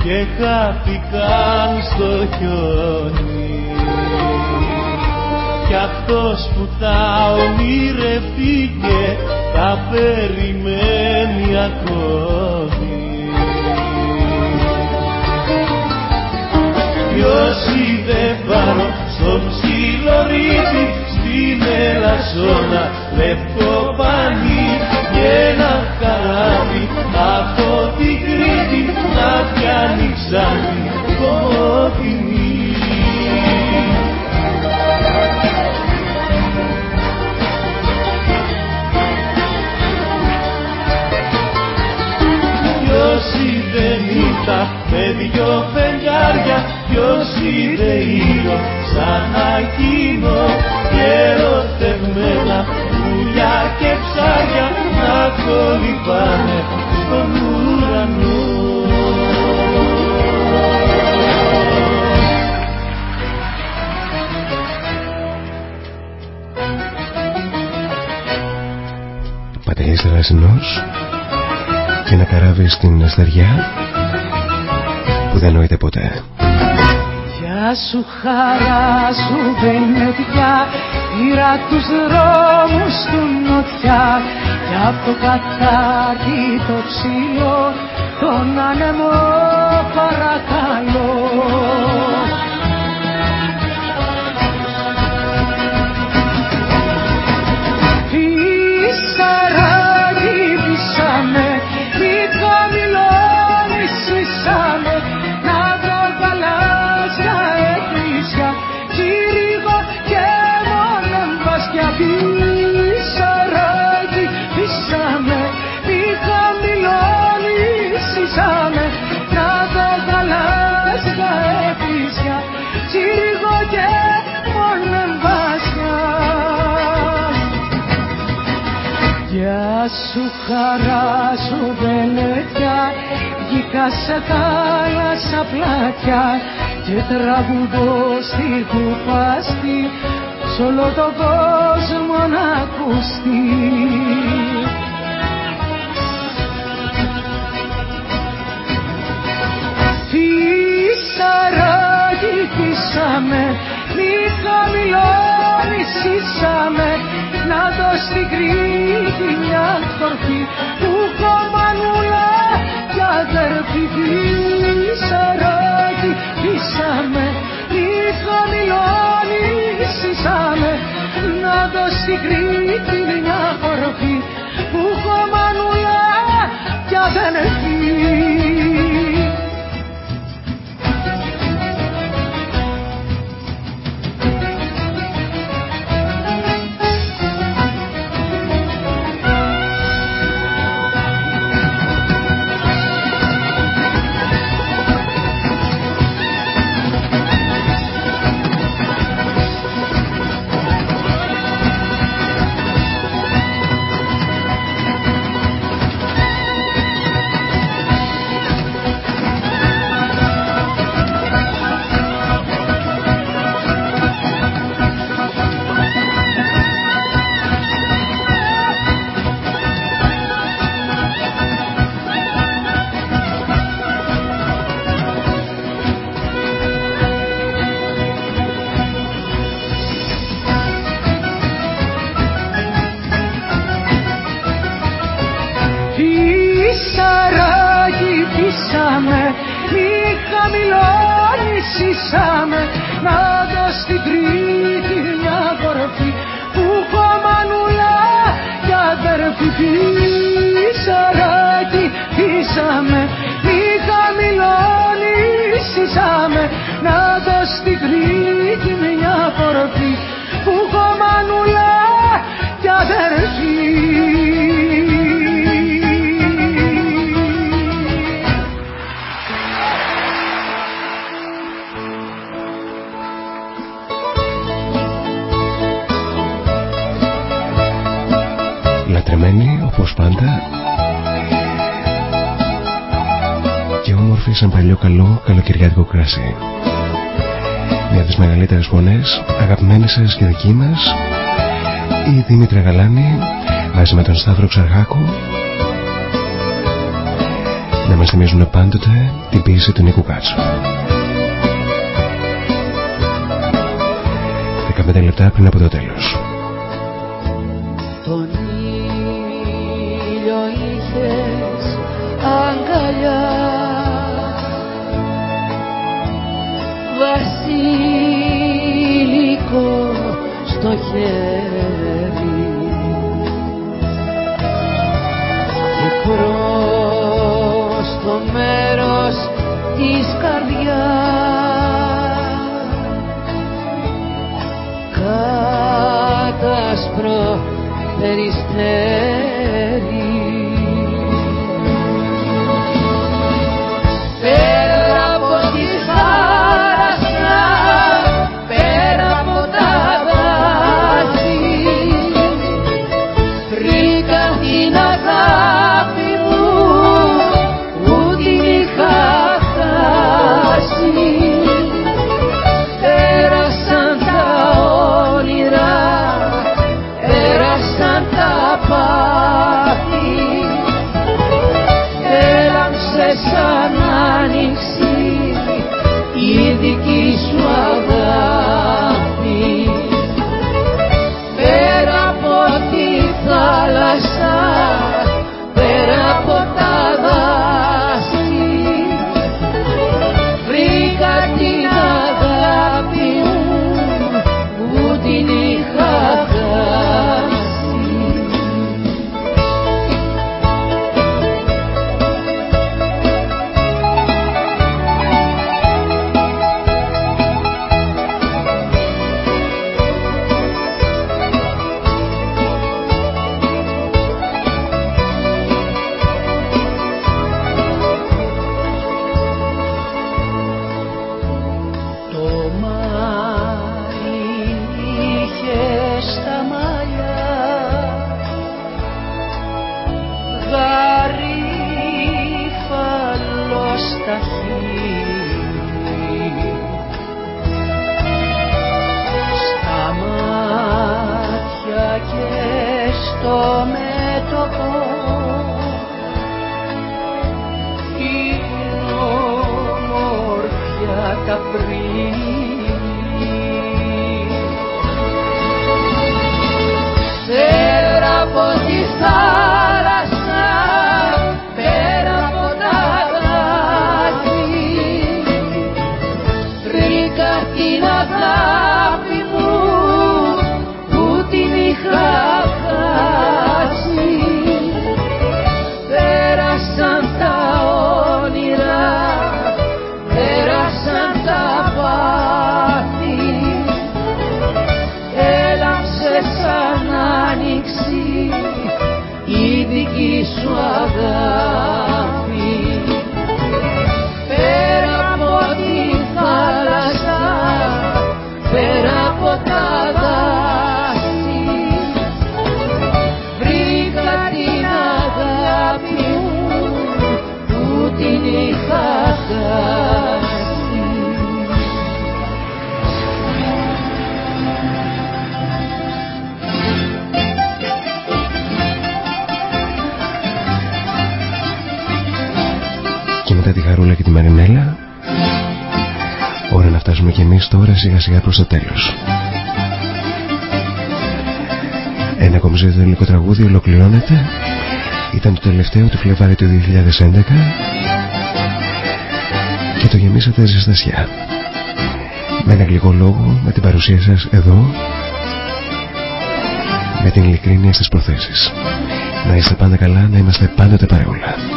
και χάθηκαν στο χιόνι. Κι αυτός που τα ονειρευτήκε τα περιμένει ακόμη. Ποιος είδε πάνω στο ψιλορίτη στην ελασσόνα λευκό κοινό και ερωτευμένα πουλιά και ψάρια να κολυμπάνε στον ουρανό. Πατελής Δρασινός και ένα καράβι στην αστεριά που δεν νοείται ποτέ. Γεια σου χαρά σου Βενετιά Πήρα τους δρόμους του νοτιά. Κι απ' το κατάρτι το ψηλό Τον άνεμο παρακαλώ σου χαρά σου βελετιά βγήκα σε θάλασσα πλάτια και τραγουδώ στη κουπάστη σ' όλο τον κόσμο να ακουστεί. Φυσαράκι φύσαμε, μη χαμηλώνεις είσαμε να το στην Κρήτη μια κορφή που κομμανούλα κι αδερφή Σαράκι πίσαμε μη χαμηλώνεις είσαμε να το στην Κρήτη μια κορφή σαν παλιό καλό καλοκαιριάτικο κρασί. Μια από τις μεγαλύτερες φωνές, αγαπημένες σας και δική μας, η Δήμητρα Γαλάνη, μαζί με τον Σταύρο Ξαρχάκου, να μας θυμίζουν πάντοτε την ποίηση του Νίκου Κάτσου. 15 λεπτά πριν από το τέλος. steady, steady. Τη Χαρούλα και τη Μαρινέλα. Ώρα να φτάσουμε κι εμείς τώρα σιγά σιγά προς το τέλος. Ένα ακόμη ζωητελικό τραγούδι ολοκληρώνεται. Ήταν το τελευταίο του Φλεβάρι του 2011 Και το γεμίσατε ζεστασιά. Με ένα γλυκό λόγο με την παρουσία σας εδώ. Με την ειλικρίνεια στις προθέσεις. Να είστε πάντα καλά, να είμαστε πάντοτε παρεούλα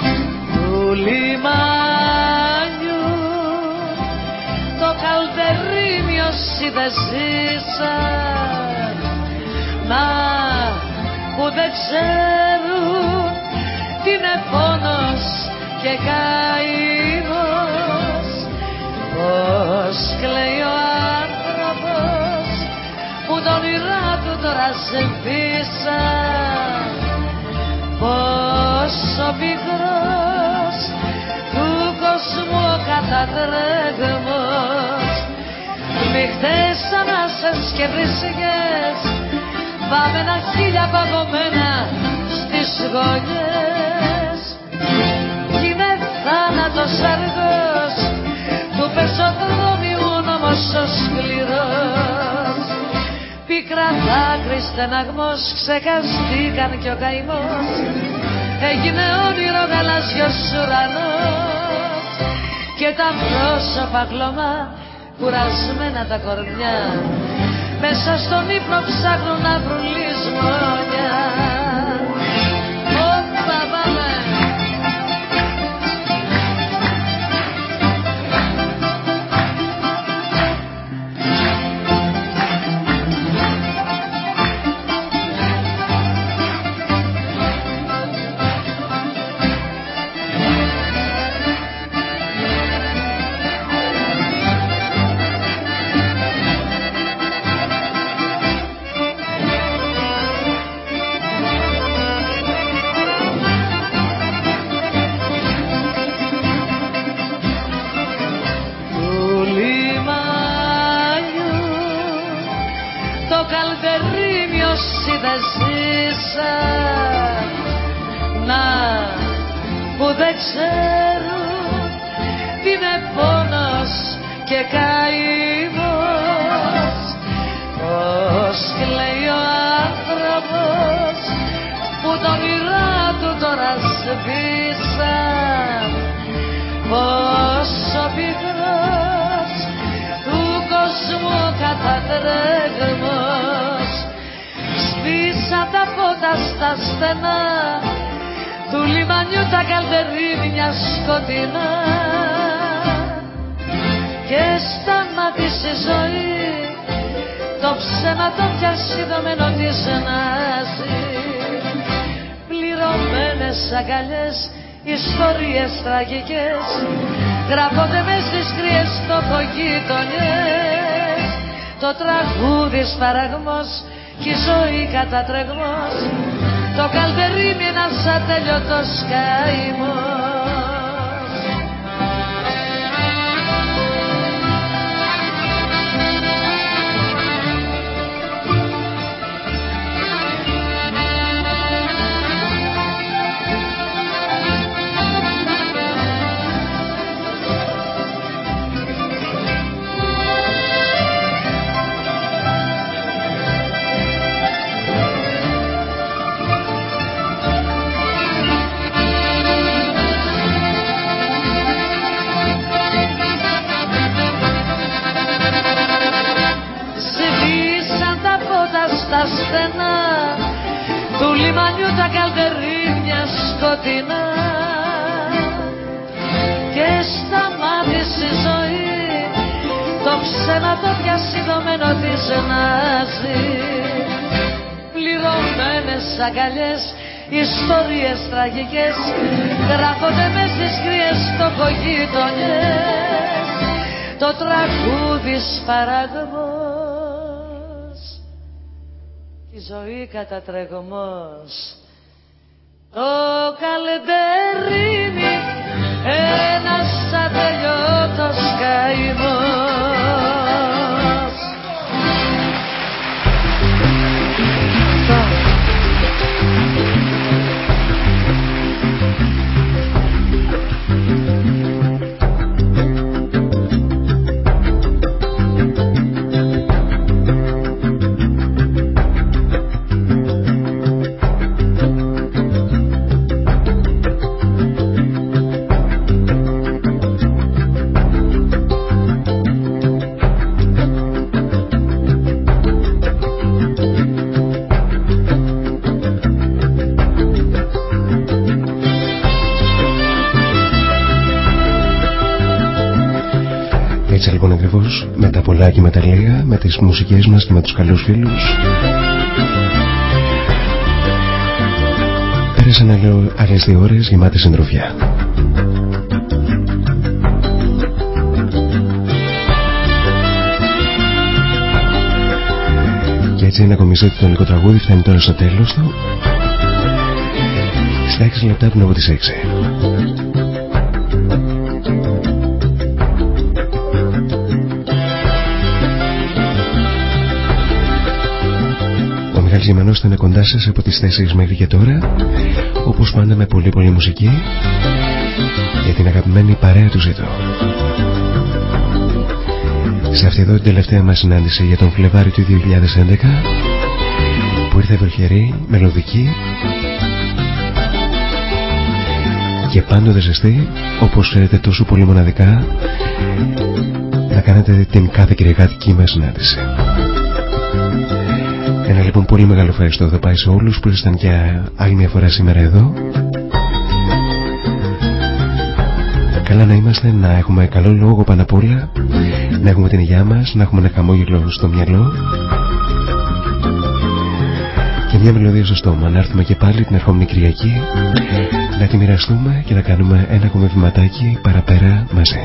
ζήσαν Μα που δεν ξέρουν τι είναι πόνος και καημός. Πως κλαίει ο άνθρωπος που το όνειρά του τώρα σε πείσαν πως ο πικρός του κόσμου ο κατατρέγμος. Νύχτες ανάσες και βρυσιές βάμενα χίλια παγωμένα στις γωνιές. Είναι θάνατος αργός του πεζοδρόμιου νόμος ο σκληρός. Πικρά δάκρυ στεναγμός ξεχαστήκαν κι ο καημός. Έγινε όνειρο γαλάζιος ουρανός. Και τα πρόσωπα κλωμά κουρασμένα τα κορμιά μέσα στον ύπνο ψάχνουν να βρουν Πώ πόσο πικρός του κόσμου κατατρέγμος σπίσα τα φώτα στα στενά του λιμανιού τα καλδερίνια σκοτεινά. Και σταμάτησε η ζωή το ψέμα το πια σιδωμένο της λησμόνια τραγικές γράφονται μες στις κρύες φτωχογείτονιες το τραγούδι σπαραγμός και η ζωή κατατρεγμός. Το καλτερίμι ένας ατέλειωτος καημός αγκαλιές ιστορίες τραγικές γράφονται μες στις κρύες φτωχογείτονιες το τραγούδι σπαραγμός η ζωή κατατρεγμός το καλεντερίμι ένας ατελειώτος καημός με τα πολλά και με τα λίγα, με τις μουσικές μας και με τους καλούς φίλους. Πέρασαν άλλες δύο ώρες γεμάτες συντροφιά. Και έτσι ένα κομισό το ελληνικό τραγούδι φτάνει τώρα στο τέλος του στα 6 λεπτά πριν από τις 6. Μιχάλης Γεμανός θα είναι κοντά σας από τις 4 μέχρι και τώρα όπως πάντα με πολύ πολύ μουσική για την αγαπημένη παρέα του ζητώ. Σε αυτή εδώ την τελευταία μας συνάντηση για τον Φλεβάρι του 2011 που ήρθε βροχερή, μελωδική και πάντοτε ζεστή όπως ξέρετε τόσο πολύ μοναδικά να κάνετε την κάθε κυριακάτικη μας συνάντηση. Ένα λοιπόν πολύ μεγάλο ευχαριστώ θα πάει σε όλους που ήσασταν και άλλη μια φορά σήμερα εδώ. Καλά να είμαστε, να έχουμε καλό λόγο πάνω απ' όλα, να έχουμε την υγειά μας, να έχουμε ένα χαμόγελο στο μυαλό και μια μελωδία στο στόμα. Να έρθουμε και πάλι την ερχόμενη Κυριακή να τη μοιραστούμε και να κάνουμε ένα ακόμα βηματάκι παραπέρα μαζί.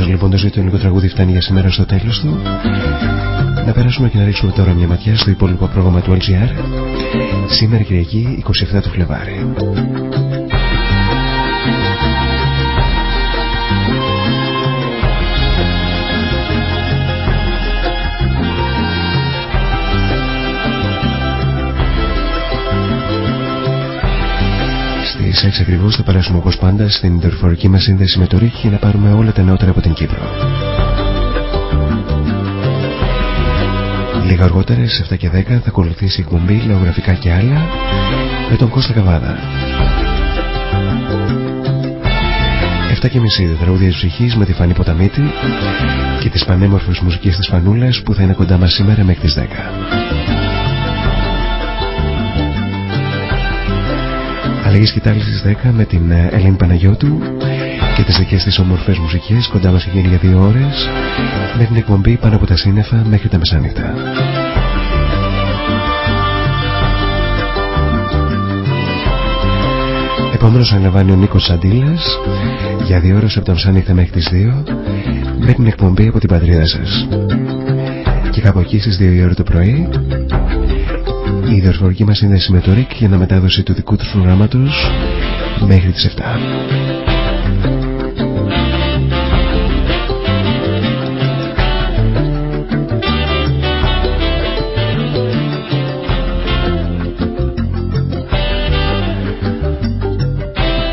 Καθώς λοιπόν το ζήτο τραγούδι φτάνει για σήμερα στο τέλος του. Να περάσουμε και να ρίξουμε τώρα μια ματιά στο υπόλοιπο πρόγραμμα του LGR Σήμερα Κυριακή 27 του Φλεβάρι Στις 6 ακριβώς θα περάσουμε όπως πάντα στην δορυφορική μας σύνδεση με το ΡΙΚ για να πάρουμε όλα τα νεότερα από την Κύπρο. Λίγα αργότερα στις 7 και 10 θα ακολουθήσει η εκπομπή λαογραφικά και άλλα με τον Κώστα Καβάδα. 7 και μισή τραγούδια της ψυχής με τη Φανή Ποταμίτη και τις πανέμορφες μουσικές της Φανούλας που θα είναι κοντά μας σήμερα μέχρι τις 10. Αλλαγή σκητάλη στις 10 με την ε, Ελένη Παναγιώτου και τις δικές της όμορφες μουσικές κοντά μας γίνει για δύο ώρες με την εκπομπή πάνω από τα σύννεφα μέχρι τα μεσάνυχτα. Επόμενος αναλαμβάνει ο Νίκος Σαντήλας για δύο ώρες από τα μεσάνυχτα μέχρι τις 2 με την εκπομπή από την πατρίδα σας. Και κάπου εκεί στις 2 η ώρα το πρωί η δορυφορική μας σύνδεση με το ΡΙΚ για να μετάδοση του δικού του προγράμματος μέχρι τις 7.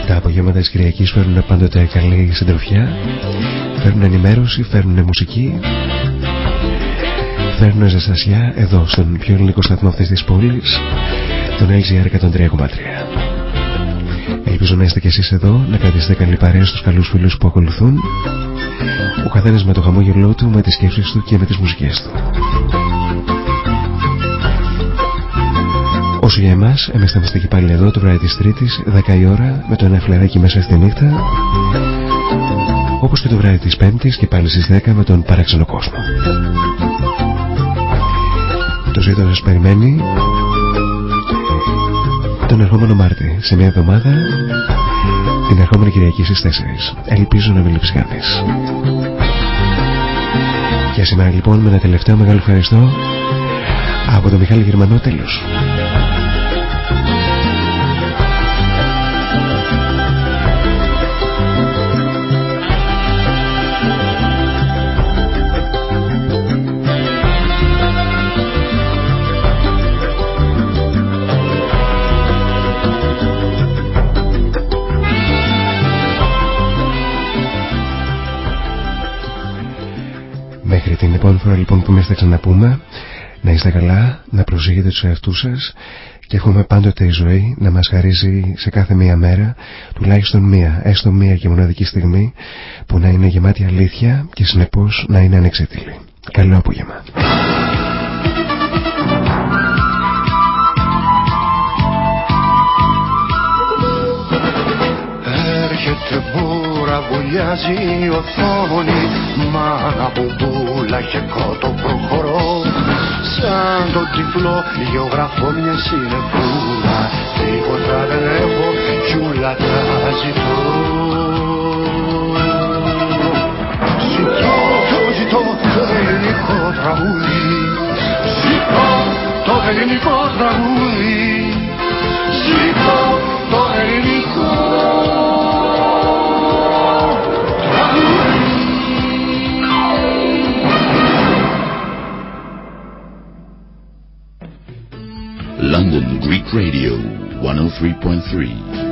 Τα απογεύματα της Κυριακής φέρνουν πάντοτε καλή συντροφιά, φέρνουν ενημέρωση, φέρνουν μουσική φέρνω ζεστασιά εδώ στον πιο ελληνικό σταθμό αυτής της πόλης τον LGR 103,3 Ελπίζω να είστε κι εσείς εδώ να κρατήσετε καλή παρέα στους καλούς φίλους που ακολουθούν ο καθένας με το χαμόγελό του, με τις σκέψεις του και με τις μουσικές του. Όσο για εμάς, εμείς θα είμαστε και πάλι εδώ το βράδυ της Τρίτης, 10 η ώρα, με το ένα φλεράκι μέσα στη νύχτα όπως και το βράδυ της Πέμπτης και πάλι στις 10 με τον παράξενο κόσμο το ζήτο σας περιμένει. Τον ερχόμενο Μάρτι σε μια εβδομάδα την ερχόμενη Κυριακή στις 4 ελπίζω να μην λείψει κανείς. Και σήμερα λοιπόν με ένα τελευταίο μεγάλο ευχαριστώ από τον Μιχάλη Γερμανό τέλος την επόμενη φορά λοιπόν που εμείς θα ξαναπούμε να είστε καλά, να προσέχετε τους εαυτούς σας και έχουμε πάντοτε η ζωή να μας χαρίζει σε κάθε μία μέρα τουλάχιστον μία, έστω μία και μοναδική στιγμή που να είναι γεμάτη αλήθεια και συνεπώς να είναι ανεξέτηλη. Καλό απόγευμα. Έρχεται μπούρα ραγουλιάζει η οθόνη. Μάνα μπουμπούλα κότο προχωρώ. Σαν τον τυφλό γεωγραφώ μιας συνεπούλα Τίποτα δεν έχω κι ούλα τα ζητώ. Ζητώ, το ζητώ το ελληνικό τραγούδι. Ζητώ το ελληνικό τραγούδι. Ζητώ το ελληνικό London Greek Radio 103.3